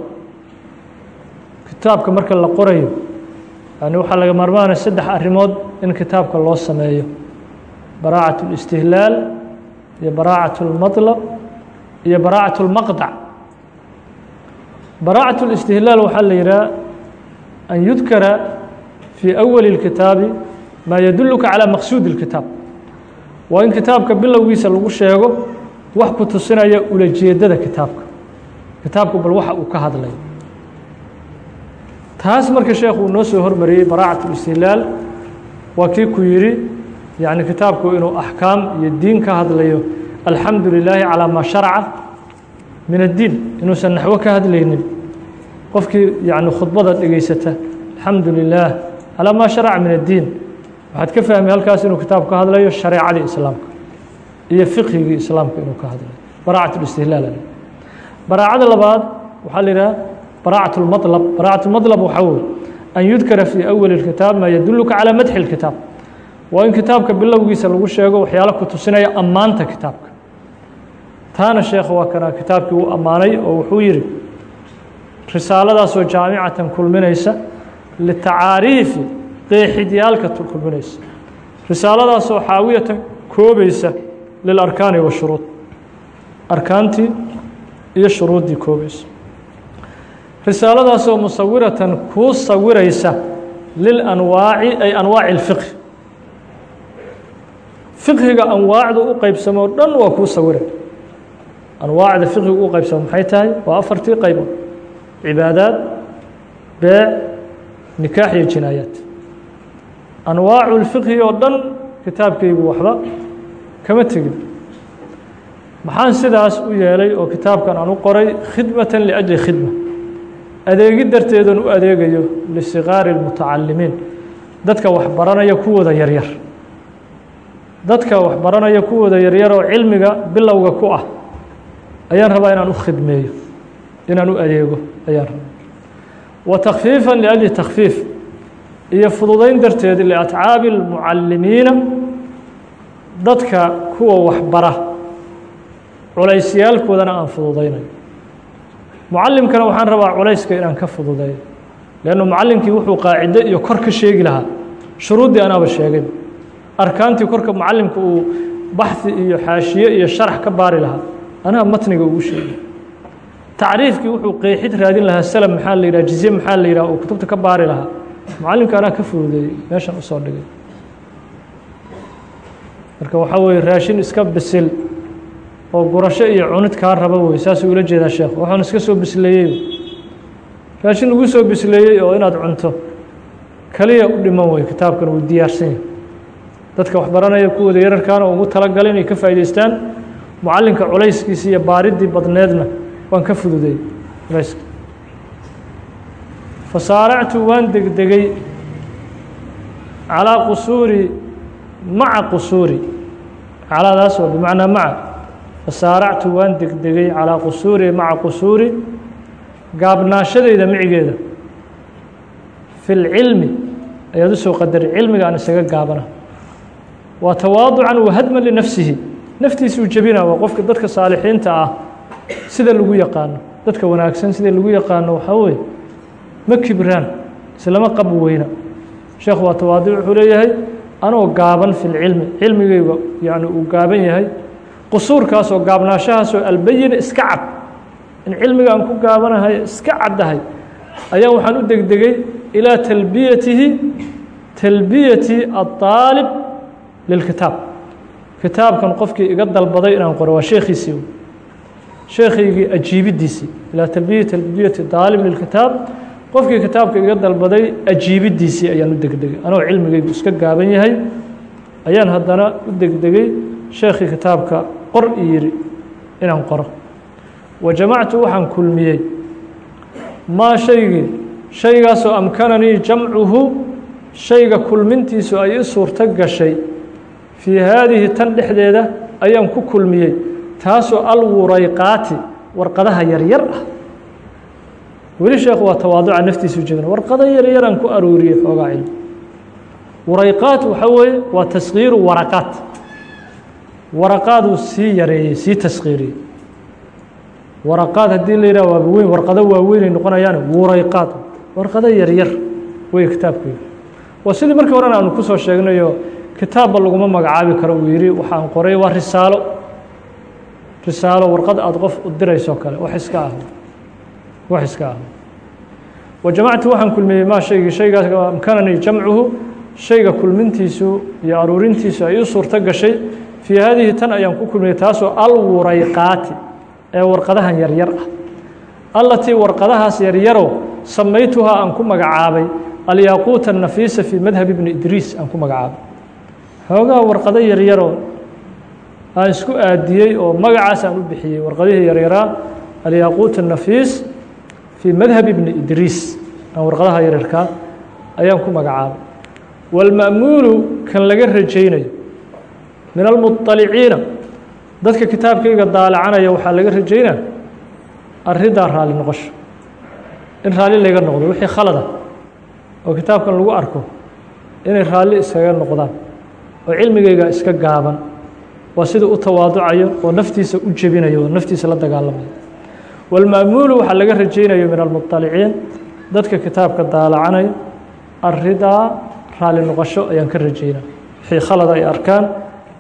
kitaabka marka la qorayo yani waxaa laga maarmaanaya saddex arrimood in kitaabka loo sameeyo baraacat اlistihlaal iyo baraacat اlmaطlaq iyo baraacat اlmaqdac baraacat اlistihlaal waxaa la yidhaha an yudkara fii awali اlkitaabi maa yaduluka calى maqsuudi اlkitaab waa in kitaabka bilowgiisa lagu sheego wax ku tusinaya ulajeedada kitaabka kitaabku bal waxa uu ka hadlay. Taas marka sheekhu uu noo soo hormariyey baraacat اlistihlaal waa kii ku yidhi yani kitaabku inuu axkaam iyo diin ka hadlayo alxamdu lilaahi calaa maa sharca min addiin. Inuusan naxwo ka hadlaynin qofkii yani khudbada dhegaysata alxamdu lilaah calaa maa sharaca min addiin. Waxaad ka fahmay halkaas inuu kitaabku ka hadlayo shareecadii islaamka iyo fiqhigii islaamka inuu ka hadlayo baraacat اlistihlaal baraacada labaad waxaa la yidhaha baraacat اlmaطlab baraacat اlmaطlab waxaa wey an yudkara fii awali اkitaab maa yaduluka calى madxi اlkitaab waa in kitaabka bilowgiisa lagu sheego waxyaalo ku tusinaya ammaanta kitaabka taana sheekha waa kana kitaabkii uu ammaanay oo wuxuu yihi risaaladaasoo jaamicatan kulminaysa litacaariifi qeexidyaalka kulminaysa risaaladaasoo xaawiyatan koobaysa lilarkaani washuruud arkaantii iyo shuruuddii koobaysa risaaladaasoo musawiratan kuu sawiraysa lilanwaaci ay anwaaci اlfiqhi fiqhiga anwaacdu u qeybsamoo dhan waa kuu sawiray anwaacda fiqhigu u qeybsamo maxay tahay? Waa afartii qaybood. Cibaadaad beec nikaax iyo jinaayaat anwaacu lfiqhi oo dhan kitaabkaygu waxba kama tegin maxaan sidaas u yeelay oo kitaabkan aan u qoray? Khidmatan liajli khidma. Adeegi darteedan u adeegayo lisikaari اlmutacalimiin dadka wax baranaya kuwooda yaryar dadka wax baranaya kuwooda yaryar oo cilmiga bilowga ku ah ayaan rabaa inaan u khidmeeyo. Inaan u adeego ayaan rabaa. Wa takfiifa liajli takfiif iyo fududayn darteed liatcaabi اlmucalimiina dadka kuwa waxbara culaysyaalkoodana aan fududaynayo mucalimkana waxaan rabaa culayska inaan ka fududeeyo leannu mucalimkii wuxuu qaacido iyo kor ka sheegi lahaa. Shuruuddii anaaba sheegay arkaantii korka mucalimka uu baxhi iyo xaashiye iyo sharax ka baari lahaa anaa matniga ugu sheegay tacriifkii wuxuu qeexid raadin lahaa salam maxaa la yidhaha jizye maxaa la yidhaha uu kutubta ka baari lahaa. Mucalimka anaa ka fududeeyey meeshan u soo dhigay. Marka waxaa weeye raashin iska bisil oo gurasho iyo cunid kaa raba wey saasuu ula jeedaa sheekh. Waxaan iska soo bisleeyey. Raashin lagu soo bisleeyey oo inaad cunto kaliya u dhiman wey kitaabkan wuu diyaarsan yahay. Dadka waxbaranaya kuwooda yararkaana ugu talagalay inay ka faa'idaystaan mucalinka culayskiisi iyo baariddii badneedna waan ka fududeeyey. Culayska fasaaractu waan degdegay calaa qusuuri maca qusuuri. Caladaas oo bimacnaa maca fasaaractu waan degdegay calaa qusuuri maca qusuuri gaabnaashadayda micigeeda. Fi lcilmi ayaad u soo qadaray cilmiga aan isaga gaabana. Waa tawaaducan wahadman linafsihi. Naftiisuu jebina waa qofka dadka saalixiinta ah sida lagu yaqaano. Dadka wanaagsan sida lagu yaqaano waxaa weye ma kibraan islama qab weyna. Sheekhu waa tawaadic wuxuu leeyahay anoo gaaban fi lcilmi cilmigayga yani uu gaaban yahay qusuurkaasoo gaabnaashahaasoo albayina iska cad. In cilmiga aan ku gaabanahay iska caddahay. Ayaa waxaan u degdegay ilaa talbiyatihi talbiyati aلطaalib lilkitaab. Kitaabkan qofkii iga dalbaday inaan qoro waa sheekhiisii sheekhaygii ajiibiddiisii ilaa talbiya talbiyati daalib lilkitaab. Qofkii kitaabka iga dalbaday ajiibiddiisii ayaan u degdegay. Anoo cilmigaygu iska gaaban yahay ayaan haddana u degdegay sheekhii kitaabka qor i yidhi inaan qoro. Wa jamactu waxaan kulmiyey. Maa shaygii? Shaygaasoo amkananii jamcuhu shayga kulmintiisu ay i suurto gashay. Fii haadihi tan dhexdeeda ayaan ku kulmiyey taasoo alwurayqaati warqadaha yaryar ah. Weli sheekhu waa tawaaduca naftiisu jegna warqado yaryaraan ku arooriyey xoogaa cilmi. Wurayqaat waxaa weeye waa taskiiru waraqaat waraqaaduu sii yareeyey sii taskiiriyey waraqaad haddii la yidhah waaba weyn warqado waaweynay noqonayaan wurayqaad. Warqado yaryar wey kitaabkeyga waa sidii markii horena aanu ku soo sheegnayo kitaabba laguma magacaabi karo uu yidhi waxaan qoray waa risaalo. Risaalo warqad aada qof u dirayso kale wax iska ah. Wax iska ah. Wa jamactu waxaan kulmiyey maa shaygii shaygaas amkananii jamcuhu shayga kulmintiisu iyo aruurintiisu ay u suurto gashay fii haadihi tan ayaan ku kulmiyay taasoo alwurayqaati ee warqadahan yaryar ah. Allatii warqadahaas yaryarow samaytuhaa aan ku magacaabay alyaaquuta nafiisa fii madhab ibni idriis aan ku magacaabay. Xoogaha warqado yaryarow aan isku aadiyey oo magacaas aan u bixiyey warqadihii yaryaraa alyaaquut nafiis fii madhab ibni idriis aan warqadaha yaryarkaa ayaan ku magacaabay. Walma'muulu kan laga rajaynayo min almuطaliciina dadka kitaabkayga daalacanaya waxaa laga rajaynaa arintaa raali noqosho in raali layga noqdo wixii khalada oo kitaabkan lagu arko inay raalli iskaga noqdaan oo cilmigayga iska gaaban waa sida u tawaaducayo oo naftiisa u jebinayo oo naftiisa la dagaalamayo walmaamuulu waxaa laga rajaynayo min almuطaliciin dadka kitaabka daalacanaya aridaa raali noqosho ayaan ka rajaynaa wixii khalada ay arkaan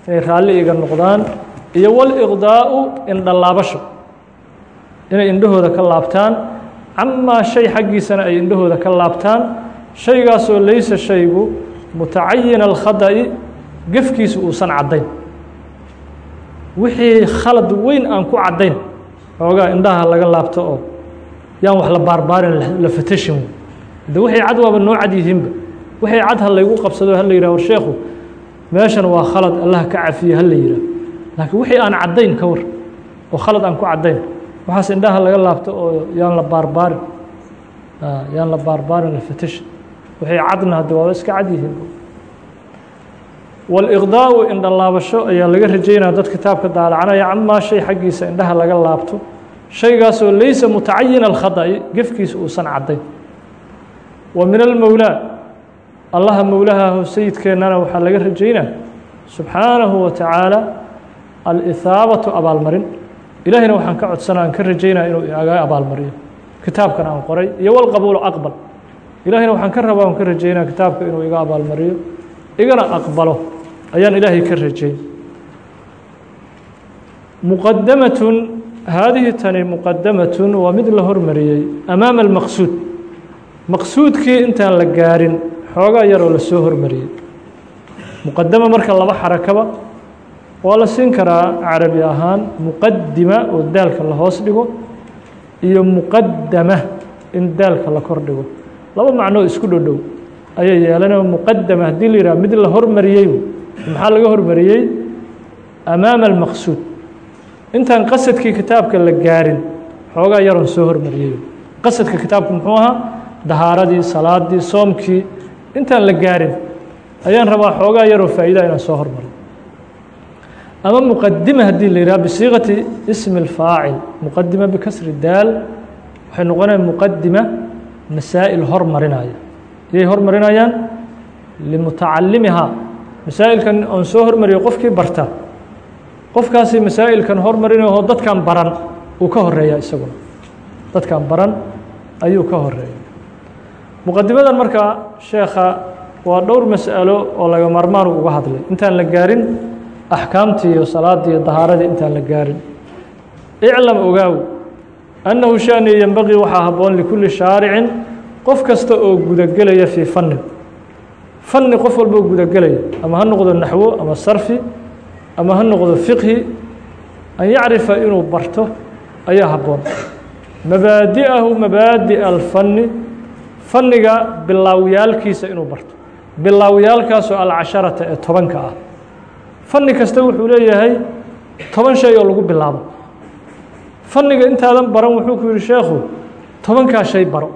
inay raalli iga noqdaan iyo wاliqdaa'u indhalaabasho inay indhahooda ka laabtaan. Camaa shay xaggiisana ay indhahooda ka laabtaan. Shaygaasoo laysa shaygu mutacayina alkhada'i gefkiisu uusan caddayn. Wixii khalad weyn aan ku caddayn xoogaa indhaha laga laabto oo yaan wax la baarbaarin la fatashin de waxay cad waaba noo cad yihiinba waxay cad ha laygu qabsado ha la yihah war sheekhu meeshan waa khalad allah ka cafiye ha la yihah laakiin wixii aan caddayn ka war oo khalad aan ku caddayn waxaas indhaha laga laabto oo yaan la baarbaarin. Yaan la baarbaarin la fatashin waxay cadna hadde waaba iska cad yihiin. Wاliqdaa'u indhalaabasho ayaa laga rajaynaya dad kitaabka daalacanaya camaa shay xaggiisa indhaha laga laabto. Shaygaasoo laysa mutacayina alkhada'i gefkiisa uusan caddayn. Wa min almowlaa allaha mowlahaho sayidkeennana waxaa laga rajaynaa subxaanahu wa tacaala alihaabatu abaalmarin. Ilaahayna waxaan ka codsana aan ka rajaynaya inuu aga abaalmariyo. Kitaabkan aan qoray iyo walqabuulu aqbal. Ilahayna waxaan ka rabaa aan ka rajaynaya kitaabka inuu iga abaalmariyo. Igana aqbalo ayaan ilaahay ka rajayn. Muqadamatun haadihi tani muqadamatun waa mid la hormariyey amaama almaqsuud. Maqsuudkii intaan la gaarin xoogaa yaroo la soo hormariyey. Muqadama marka laba xarakaba waa la siin karaa carabi ahaan muqadima oo daalka la hoos dhigo iyo muqadama in daalka la kor dhigo. Laba macnoo isku dhodhow ayay yeelanoo muqadama haddii la yihah mid la hormariyey maxaa laga hormariyey? Amaama almaqsuud. Intaan qasadkii kitaabka la gaarin xoogaa yaroon soo hormariyey. Qasadka kitaabku muxuu ahaa? Dahaaradii salaadii soomkii intaan la gaarin ayaan rabaa xoogaa yaroo faa'iida inaan soo hormaro. Ama muqadima haddii la yihah bisiiqati ismi اlfaacil muqadima bikasri daal waxay noqonaya muqadima masaa'il hormarinaya. Yay hormarinayaan? Limutacalimihaa masaa'ilkan oon soo hormariyo qofkii barta. Qofkaasi masaa'ilkan hormarinaho dadkan baran uu ka horreeya isaguna. Dadkan baran ayuu ka horreeya muqadimadan markaa sheekha waa dhowr mas'alo oo laga marmaan uga hadlay. Intaan la gaarin axkaamtii iyo salaaddii iyo dahaaradii intaan la gaarin. Iclam ogaaw annahu shani yenbaqii waxaa habboon likulli shaaricin qof kasta oo gudagelaya fii fannin fanni qof walba oo gudagelaya ama ha noqdo naxwo ama sarfi ama ha noqdo fiqhi an yacrifa inuu barto ayaa habboon. Mabaadi'ahu mabaadi'a alfanni fanniga bilaawyaalkiisa inuu barto. Bilaawyaalkaasoo alcasharata ee tobanka ah. Fanni kasta wuxuu leeyahay toban shay oo lagu bilaabo. Fanniga intaadan baran wuxuu ku yihi sheekhu tobankaa shay baro.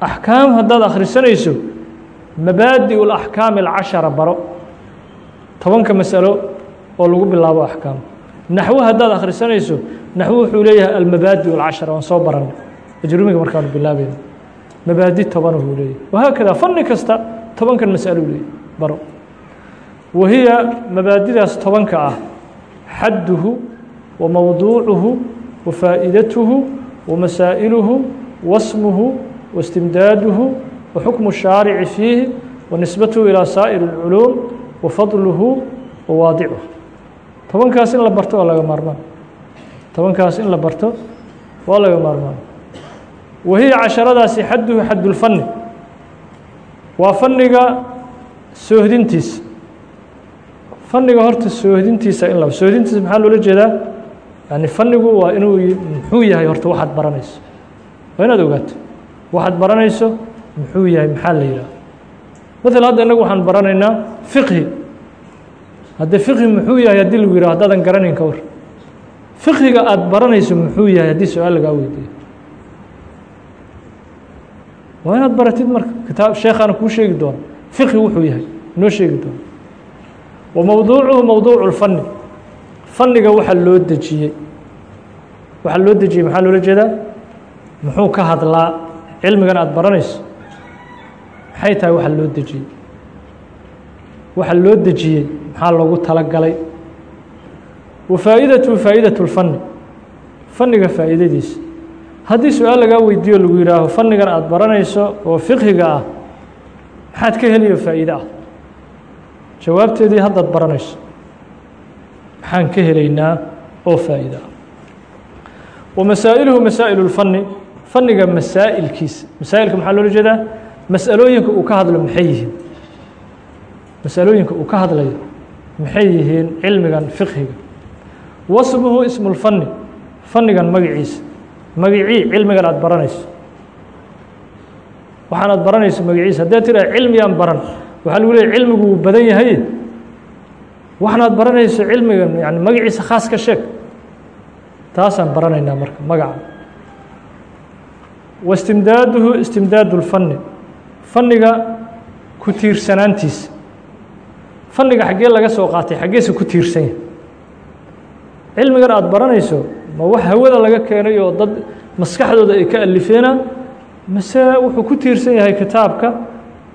Axkaam haddaad akhrisanayso mabaadi'u اlaxkaami alcashara baro. Tobanka masalo oo lagu bilaabo axkaam. Naxwo haddaad akhrisanayso naxwo wuxuu leeyahay almabaadi'u alcashara waan soo baranay. Ajrumiga markaanu bilaabayno mabaadi toban uu leeyahy wahaakada fanni kasta tobankan masalo leeyahy baro wahiya mabaadidaas tobanka ah xadduhu wa mowduucuhu wa faa'iidatuhu wa masaa'iluhu wasmuhu wa istimdaaduhu wa xukmu shaarici fiihi wa nisbatuhu ilaa saa'iri اlculuum wa fadluhu wa waadicuhu tobankaas in la barto waa laga maarmaan tobankaas in la barto waa laga maarmaan wahiya casharadaasi xadduhu xadulfanni waa fanniga soohdintiisa fanniga horta soohdintiisa in la soohdintiisa maxaa loola jeedaa yani fannigu waa inuu muxuu yahay horta waxaad baranayso waa inaad ogaato waxaad baranayso muxuu yahay maxaa la yidhaha maala hadda innagu waxaan baranaynaa fiqhi hadde fiqhi muxuu yahay haddii lagu yihah haddaadan garanayn ka war fiqhiga aada baranayso muxuu yahay haddii su'aal lagaa weydiiyo waa inaad baratid marka kitaab sheekhaana kuu sheegi doona fiqhi wuxuu yahay noo sheegi doona wa mowduucuhu mowduucu lfanni fanniga waxa loo dejiyey. Waxa loo dejiyey maxaa loola jeedaa? Muxuu ka hadlaa cilmigan aada baranayso? Maxay tahay waxa loo dejiyey? Waxa loo dejiyey maxaa loogu talagalay? Wa faa'iidatu faa'iidatu lfanni fanniga faa'iidadiisa haddii su'aal lagaa weydiiyo lagu yidhaaho fannigan aada baranayso oo fiqhiga ah maxaad ka heliyo faa'iide ah? Jawaabteedii haddaad baranayso maxaan ka helaynaa oo faa'iide ah? Wa masaa'iluhu masaa'ilu lfanni fanniga masaa'ilkiisa masaa'ilka maxaa loola jeedaa? Mas'alooyinka uu ka hadlo maxay yihiin? Masalooyinka uu ka hadlayo maxay yihiin cilmigan fiqhiga? Wasmuhu ismulfanni fannigan magaciisa magicii cilmigan aada baranayso. Waxaan aad baranayso magaciisa haddee tiraa cilmigaan baran waxaa lagu leeyay cilmigu wuu badan yahay. Waxaan aad baranayso cilmigan yani magaciisa khaas ka sheeg. Taasaan baranaynaa marka magaca. Wastimdaaduhu istimdaadu lfanni fanniga ku tiirsanaantiisa fanniga xaggee laga soo qaatay xaggeese ku tiirsan yahay. Cilmigan aada baranayso ma wax hawada laga keenay oo dad maskaxdooda ay ka alifeena mase wuxuu ku tiirsan yahay kitaabka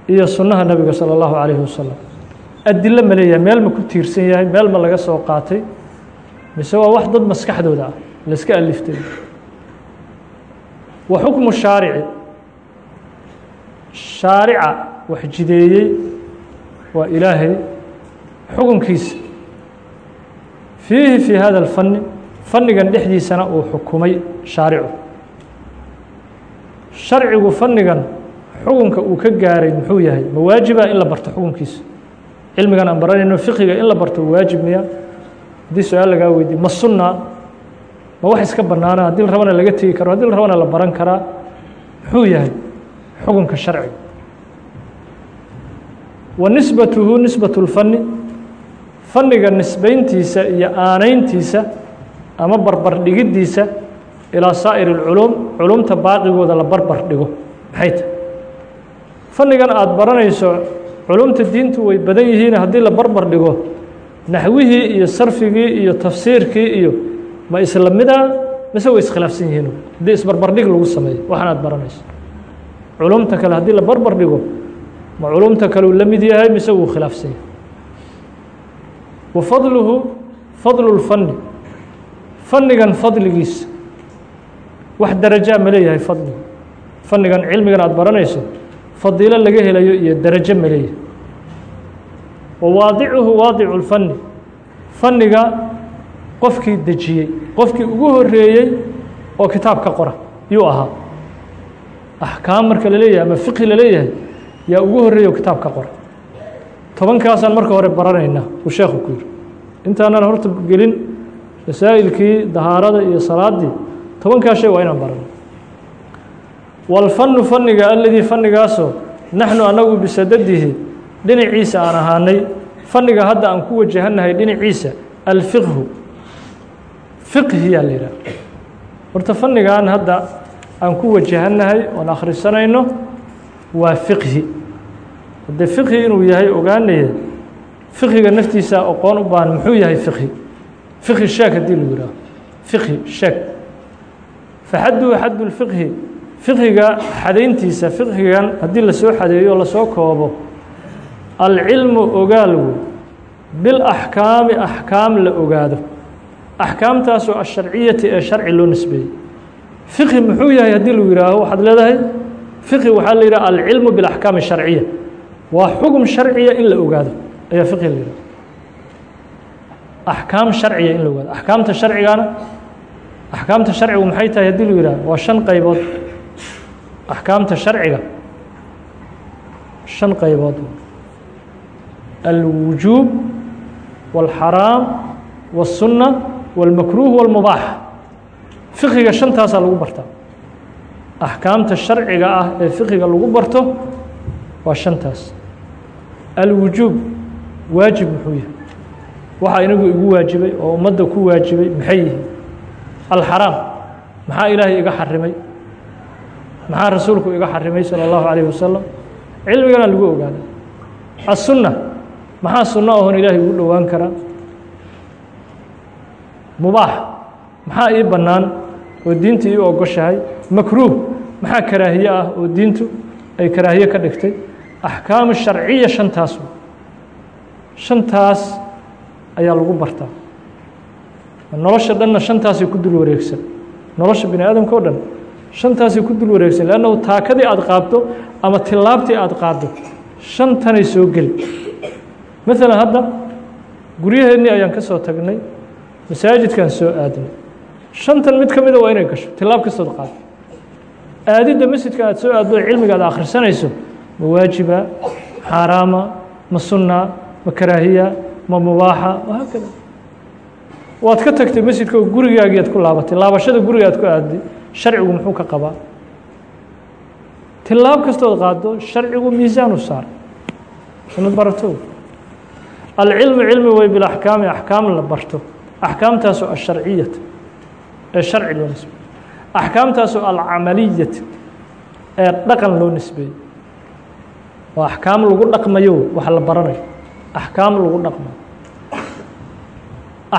iyo sunnaha nebiga salى اllahu calayhi wasalam adilo ma leeyahay meel ma ku tiirsan yahay meel ma laga soo qaatay mise waa wax dad maskaxdooda ah layska aliftay wa xukmu shaarici shaarica wax jideeyey waa ilaahay xukunkiisa fiihi fii hada اlfanni fannigan dhexdiisana uu xukumay shaaricu. Sharcigu fannigan xukunka uu ka gaaray muxuu yahay ma waajiba in la barto xukunkiisa. Cilmigan aan baranayno fiqiga in la barto waajib miya. Haddii su'aal lagaa weydiye ma sunna ma wax iska bannaana? Haddii la rabana laga tegi karo haddii la rabana la baran karaa? Muxuu yahay xukunka sharciga. Wa nisbatuhu nisbatu lfanni fanniga nisbayntiisa iyo aanayntiisa ama barbar dhigiddiisa ilaa saa'ir اlculuum culumta baaqigooda la barbar dhigo. Maxay tahay? Fannigan aada baranayso culumta diintu way badan yihiin haddii la barbar dhigo. Naxwihii iyo sarfigii iyo tafsiirkii iyo ma isla mida mise way iskhilaafsan yihiin. Haddii isbarbardhig lagu sameeyo waxaan aad baranayso. Culumta kale haddii la barbar dhigo ma culumta kale uu la mid yahay mise wuu khilaafsan yahay? Wa fadluhu fadlu lfanni fannigan fadligiisa wax darajaa ma leeyahay fadligu fannigan cilmigan aada baranayso fadiilo laga helayo iyo darajo ma leeyahay. Wa waadicuhu waadicu lfanni fanniga qofkii dejiyey qofkii ugu horeeyey oo kitaab ka qora yuu ahaa. Axkaam marka la leeyahay ama fiqhi la leeyahay yaa ugu horreeyey oo kitaab ka qora. Tobankaasaan marka hore baranaynaa uu sheekhu ku yiri intaanan horta gelin masaa'ilkii dahaarada iyo salaaddii tobankaa shay waa inaan barano walfannu fanniga aladii fannigaasoo naxnu anagu bisadadihi dhinaciisa aan ahaanay. Fanniga hadda aan ku wajahannahay dhinaciisa alfiqhu. Fiqhiyaa la yidhaha horta fannigan hadda aan ku wajahannahay oon akhrisanayno waa fiqhi. Haddee fiqhi inuu yahay ogaanaya fiqhiga naftiisa aqoon u baahan muxuu yahay fiqhi fiqhi sheeg haddii lagu yidhaaho fiqhi sheeg faxadduhu xaddu lfiqhi fiqhiga xadayntiisa fiqhigan haddii la soo xadeeyo o la soo koobo alcilmu ogaalgu bilaxkaami axkaam la ogaado. Axkaamtaasoo asharciyati ee sharci loo nisbeeyey. Fiqhi muxuu yahay haddii lagu yihaaho waxaad leedahay? Fiqhi waxaa la yidhaha alcilmu bilaxkaami sharciya waa xugum sharciya in la ogaado. Ayaa fiqhi la yidhaha axkaam sharciya in la ogaado axkaamta sharcigana axkaamta sharcigu maxay tahay haddii lagu yihaaho waa shan qaybood axkaamta sharciga shan qaybood alwujuub wاlxaraam wالsunna wاlmakruuh wاlmubaax fiqiga shantaasaa lagu bartaa axkaamta sharciga ah ee fiqiga lagu barto waa shantaas alwujuub waajib muxuu yahay waxaa inagu igu waajibay oo ummadda ku waajibay maxay yihiin alxaraam maxaa ilaahay iga xarimay maxaa rasuulku iga xarimay salى اllahu عalيه wasalam cilmigana lagu ogaada aلsunna maxaa sunno ahoon ilaahay ugu dhowaan karaa mubaax maxaa ii bannaan oo diinta ii ogoshahay makruuh maxaa karaahiye ah oo diintu ay karaahiye ka dhigtay axkaam sharciya shantaas shantaas ayaa lagu bartaa. Nolosha dhanna shantaasay ku dul wareegsan. Nolosha bini aadamka o dhan shantaasay ku dul wareegsan leannahu taakadii aada qaaddo ama tilaabtii aada qaaddo shantanay soo geli maalan hadda guryaheennii ayaan ka soo tagnay masaajidkaan soo aadnay. Shantan mid ka mida waa inay gasho tilaab kastood qaaddo. Aadidda masjidka aad soo aaddo cilmiga aad akhrisanayso ma waajiba xaaraama ma sunna ma karaahiya ma mubaaxa wahaakada waad ka tagtay masjidka oo gurigaagii aad ku laabatay laabashada guriga aad ku aadday sharcigu muxuu ka qabaa? Tilaab kastood qaaddo sharcigu miisaanu saar. Sanad barato alcilmu cilmi way bilaxkaami axkaam la barto. Axkaamtaasoo asharciyata ee sharci loo nisbeey axkaamtaasoo alcamaliyati ee dhaqan loo nisbeeyey. Waa axkaam lagu dhaqmayo wax la baranayo axkaam lagu dhaqmayo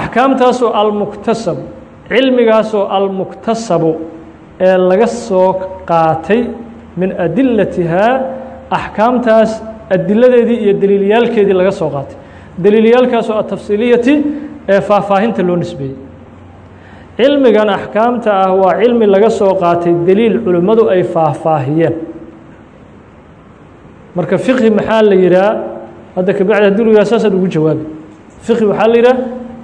axkaamtaasoo almuktasabu cilmigaasoo almuktasabu ee laga soo qaatay min adilatihaa axkaamtaas adiladeedii iyo daliilyaalkeedii laga soo qaatay daliilyaalkaasoo atafsiiliyati ee faahfaahinta loo nisbeeyey cilmigan axkaamta ah waa cilmi laga soo qaatay deliil culimmadu ay faahfaahiyeen marka fiqhi maxaa la yidhaha hadda kabacdi haddii lu yahay saasaan ugu jawaabi fiqhi waxaa la yidhaah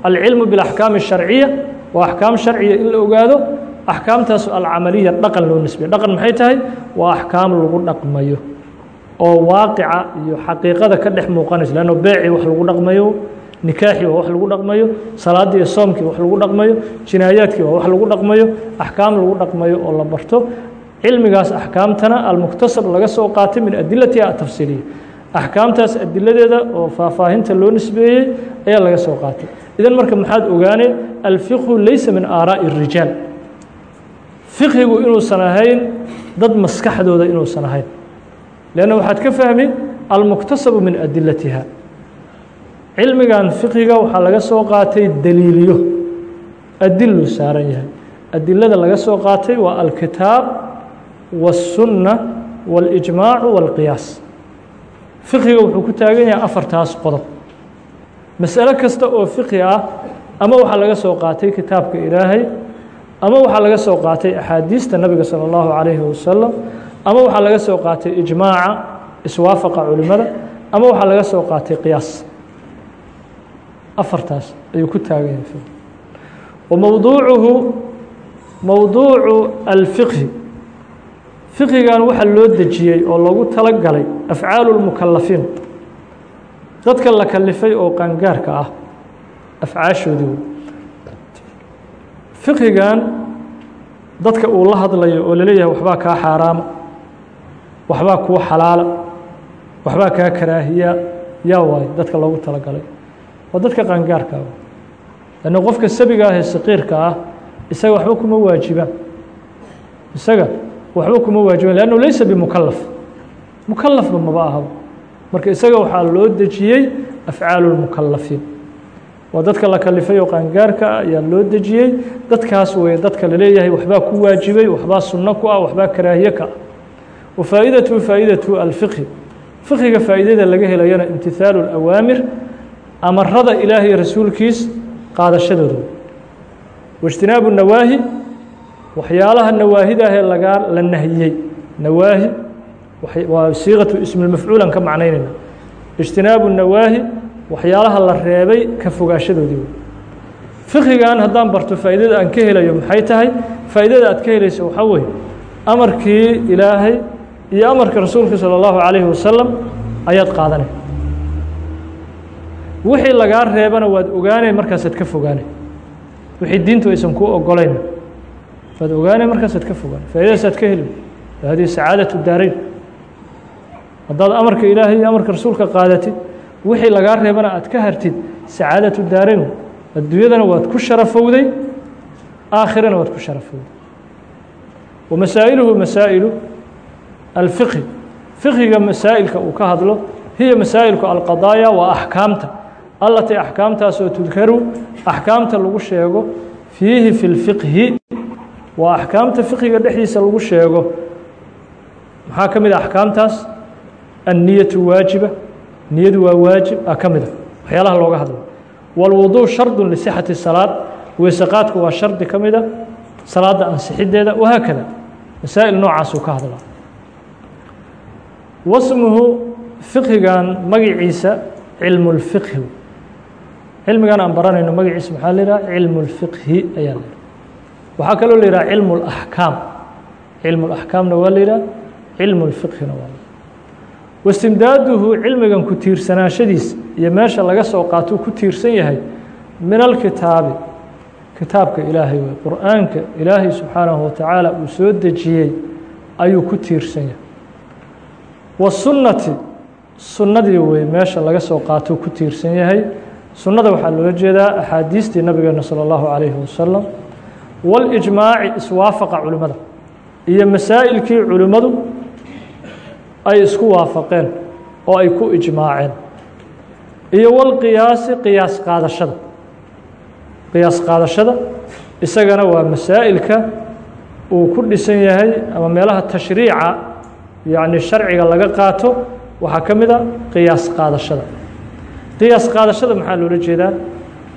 alcilmu bilaxkaami الsharciya waa axkaam sharciya in la ogaado axkaamtaas alcamaliya dhaqan loo nisbay dhaqan maxay tahay? Waa axkaam lagu dhaqmayo oo waaqica iyo xaqiiqada ka dhex muuqanaysa. Lanno beecii wax lagu dhaqmayo nikaaxii waa wax lagu dhaqmayo salaadii iyo soomkii wax lagu dhaqmayo jinaayaadkii waa wax lagu dhaqmayo axkaam lagu dhaqmayo oo la barto. Cilmigaas axkaamtana almuktasab laga soo qaatay min adilatiha atafsiiliya axkaamtaas adiladeeda oo faahfaahinta loo nisbeeyey ayaa laga soo qaatay idan marka maxaad ogaane alfiqhu laysa min aaraa'i الrijaal fiqhigu inuusan ahayn dad maskaxdooda inuusan ahayn leanna waxaad ka fahmi almuktasabu min adilatiha cilmigan fiqhiga waxaa laga soo qaatay daliilyo adiluu saaran yahay adilada laga soo qaatay waa alkitaab والsunna والإجmaaع والqiyaas fiqiga wuxuu ku taagan yahay afartaas qodob. Masalo kasta oo fiqi ah ama waxaa laga soo qaatay kitaabka ilaahay ama waxaa laga soo qaatay axaadiista nabiga salى اllahu calayhi wasalam ama waxaa laga soo qaatay ijmaaca iswaafaqa culimada ama waxaa laga soo qaatay qiyaas. Afartaas ayuu ku taagan yahay mowduucuhu mowduucu alfiqhi fiqigan waxaa loo dejiyey oo loogu tala galay afcaalu lmukalafiin dadka la kalifay oo qaangaarka ah afcaashoodii fiqigan dadka uu la hadlayo oo la leeyahay waxbaa kaa xaaraama waxbaa kuu xalaala waxbaa kaa karaahiya yaa waayo dadka loogu tala galay waa dadka qaangaarka ah. Lanna qofka sabiga ah ee saqiirka ah isaga waxba kuma waajibaan isaga waxba kuma waajiban lannu laysa bimukalaf mukalafba maba ahaba marka isaga waxaa loo dejiyey afcaalu lmukalafiin waa dadka la kalifay oo qaangaarka ah ayaa loo dejiyey. Dadkaas wey dadka la leeyahay waxbaa ku waajibay waxbaa sunno ku ah waxbaa karaahiye ka ah. Wa faa'iidatu alfiqhi. Fiqhiga faa'iidada laga helayana imtihaalu اlawaamir amarada ilaahay rasuulkiis qaadashadooda waijtinaabu nawaahi waxyaalaha nawaahidahee lagaa la nahiyey nawaahi waa siiqatu ismulmafcuulan ka macnaynayna. Ijtinaabu nawaahi waxyaalaha la reebay ka fogaashadoodii fiqigan haddaan barto faa'iidada aan ka helayo maxay tahay? Faa'iidada aad ka helayso waxaa weeye amarkii ilaahay iyo amarka rasuulka salى اllahu calayhi wasalam ayaad qaadanay. Wixii lagaa reebana waad ogaanay markaasaad ka fogaanay. Wixii diintu aysan kuu ogolayn waad ogaanay markaasaad ka fogaanay faaidadaasaad ka heli. Hadihi sacaadaة daarayn haddaad amarka ilaahay iyo amarka rasuulka qaadatid wixii lagaa reebana aad ka hartid sacaadaة daarayn adduunyadana waad ku sharafowday aakhirana waad ku sharafowday. Wa masaa'iluhu masaa'ilu alfiqhi. Fiqhiga masaa'ilka uu ka hadlo hiya masaa'ilku alqadaaya waa axkaamta allatii axkaamtaasoo tudkaru axkaamta lagu sheego fiihi fi lfiqhi waa axkaamta fiqhiga dhexdiisa lagu sheego. Maxaa ka mid a axkaamtaas? Anniyatu waajiba. Niyadu waa waajib. A ka mid a waxyaalaha looga hadla walwuduu shardun lisixati salaad. Weysaqaadku waa shardi ka mid a salaadda ansixiddeeda. Wahaakada masaa'il noocaasuu ka hadlaa. Wasmuhu fiqhigan magaciisa cilmu lfiqhi cilmigan aan baranayno magaciisa maxaa la yidhaha? Cilmu lfiqhi ayaa la waxaa kaloo la yidhaha cilmu laxkaam cilmu laxkaamna waa la yidhaha cilmu lfiqhina waa wastimdaaduhu cilmigan ku tiirsanaashadiisa iyo meesha laga soo qaatou ku tiirsan yahay min alkitaabi kitaabka ilaahay wey qur'aanka ilaahay subxaanahu watacaala uu soo dejiyey ayuu ku tiirsan yahay. Wasunnati sunnadii wey meesha laga soo qaatou ku tiirsan yahay. Sunnada waxaa loola jeedaa axaadiistii nabigeena salى اllahu calayhi wasalam walijmaaci iswaafaqa culimmada iyo masaa'ilkii culimmadu ay isku waafaqeen oo ay ku ijmaaceen iyo walqiyaasi qiyaas qaadashada qiyaas qaadashada isagana waa masaa'ilka uu ku dhisan yahay ama meelaha tashriica yacni sharciga laga qaato waxaa ka mid a qiyaas qaadashada qiyaas qaadashada maxaa loola jeedaa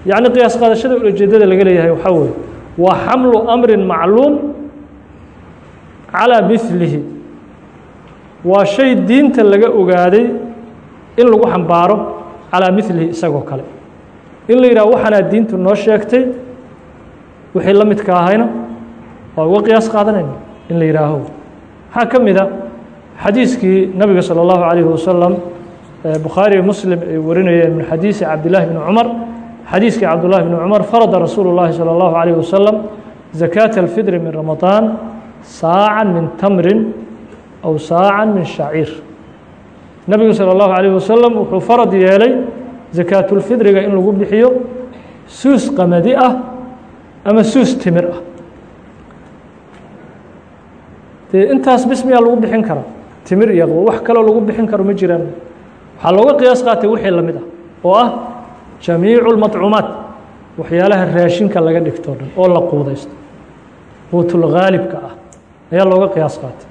yacni qiyaas qaadashada ulajeedada laga leeyahay waxaa weeye waa xamlu amrin macluum calaa milihi waa شhay diinta laga ogaaday in lagu xambaaro عalىa milihi isagoo kale. In la yidhaha waxaanaa diintu noo sheegtay wixii la midka ahayna waa uga qiyaas qaadanayna in la yidhaaho. Waxaa ka mid a xadiiskii nabiga salى اllahu alayhi wasalam bukhaariyo muslim ay warinayeen min xadiisi cabdillahi bni cumar xadiiskii cabdullahi bni cumar farada rasuulu اllahi salى اllahu عalayh wasalam zakaata alfidri min ramadaan saacan min tamrin aw saacan min shaciir nebigu salى اllahu عalayh wasalam wuxuu farad yeelay zakaatulfidriga in lagu bixiyo suus qamadi ah ama suus timir ah dee intaas bismiyaa lagu bixin karaa timir iyo wax kaloo lagu bixin karo ma jiraan waxaa looga qiyaas qaatay wixii la mid ah oo ah jamiicu lmadcuumaat waxyaalaha raashinka laga dhigto dhan oo la quudaysto quutulghaalibka ah ayaa looga qiyaas qaatay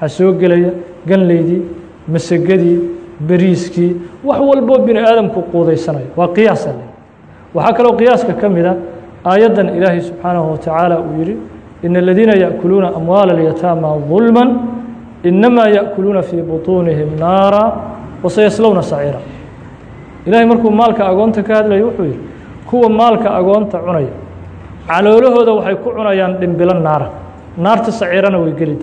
waxaa soo gelaya ganleydii masagadii beriiskii wax walboo bini aadamku quudaysanayo waa qiyaasa le waxaa kaloo qiyaaska ka mid a aayaddan ilaahay subxaanahu watacaala uu yidhi in الذiina yaأkuluuna أmwaal اليatاamى ظulmا inamaa yaأkuluuna fii buطuunihim naara wasayaslowna saciira ilahay markuu maalka agoonta ka hadlaya wuxuu yihi kuwa maalka agoonta cunaya caloolahooda waxay ku cunayaan dhimbilo naara. Naarta saciirana way geli doon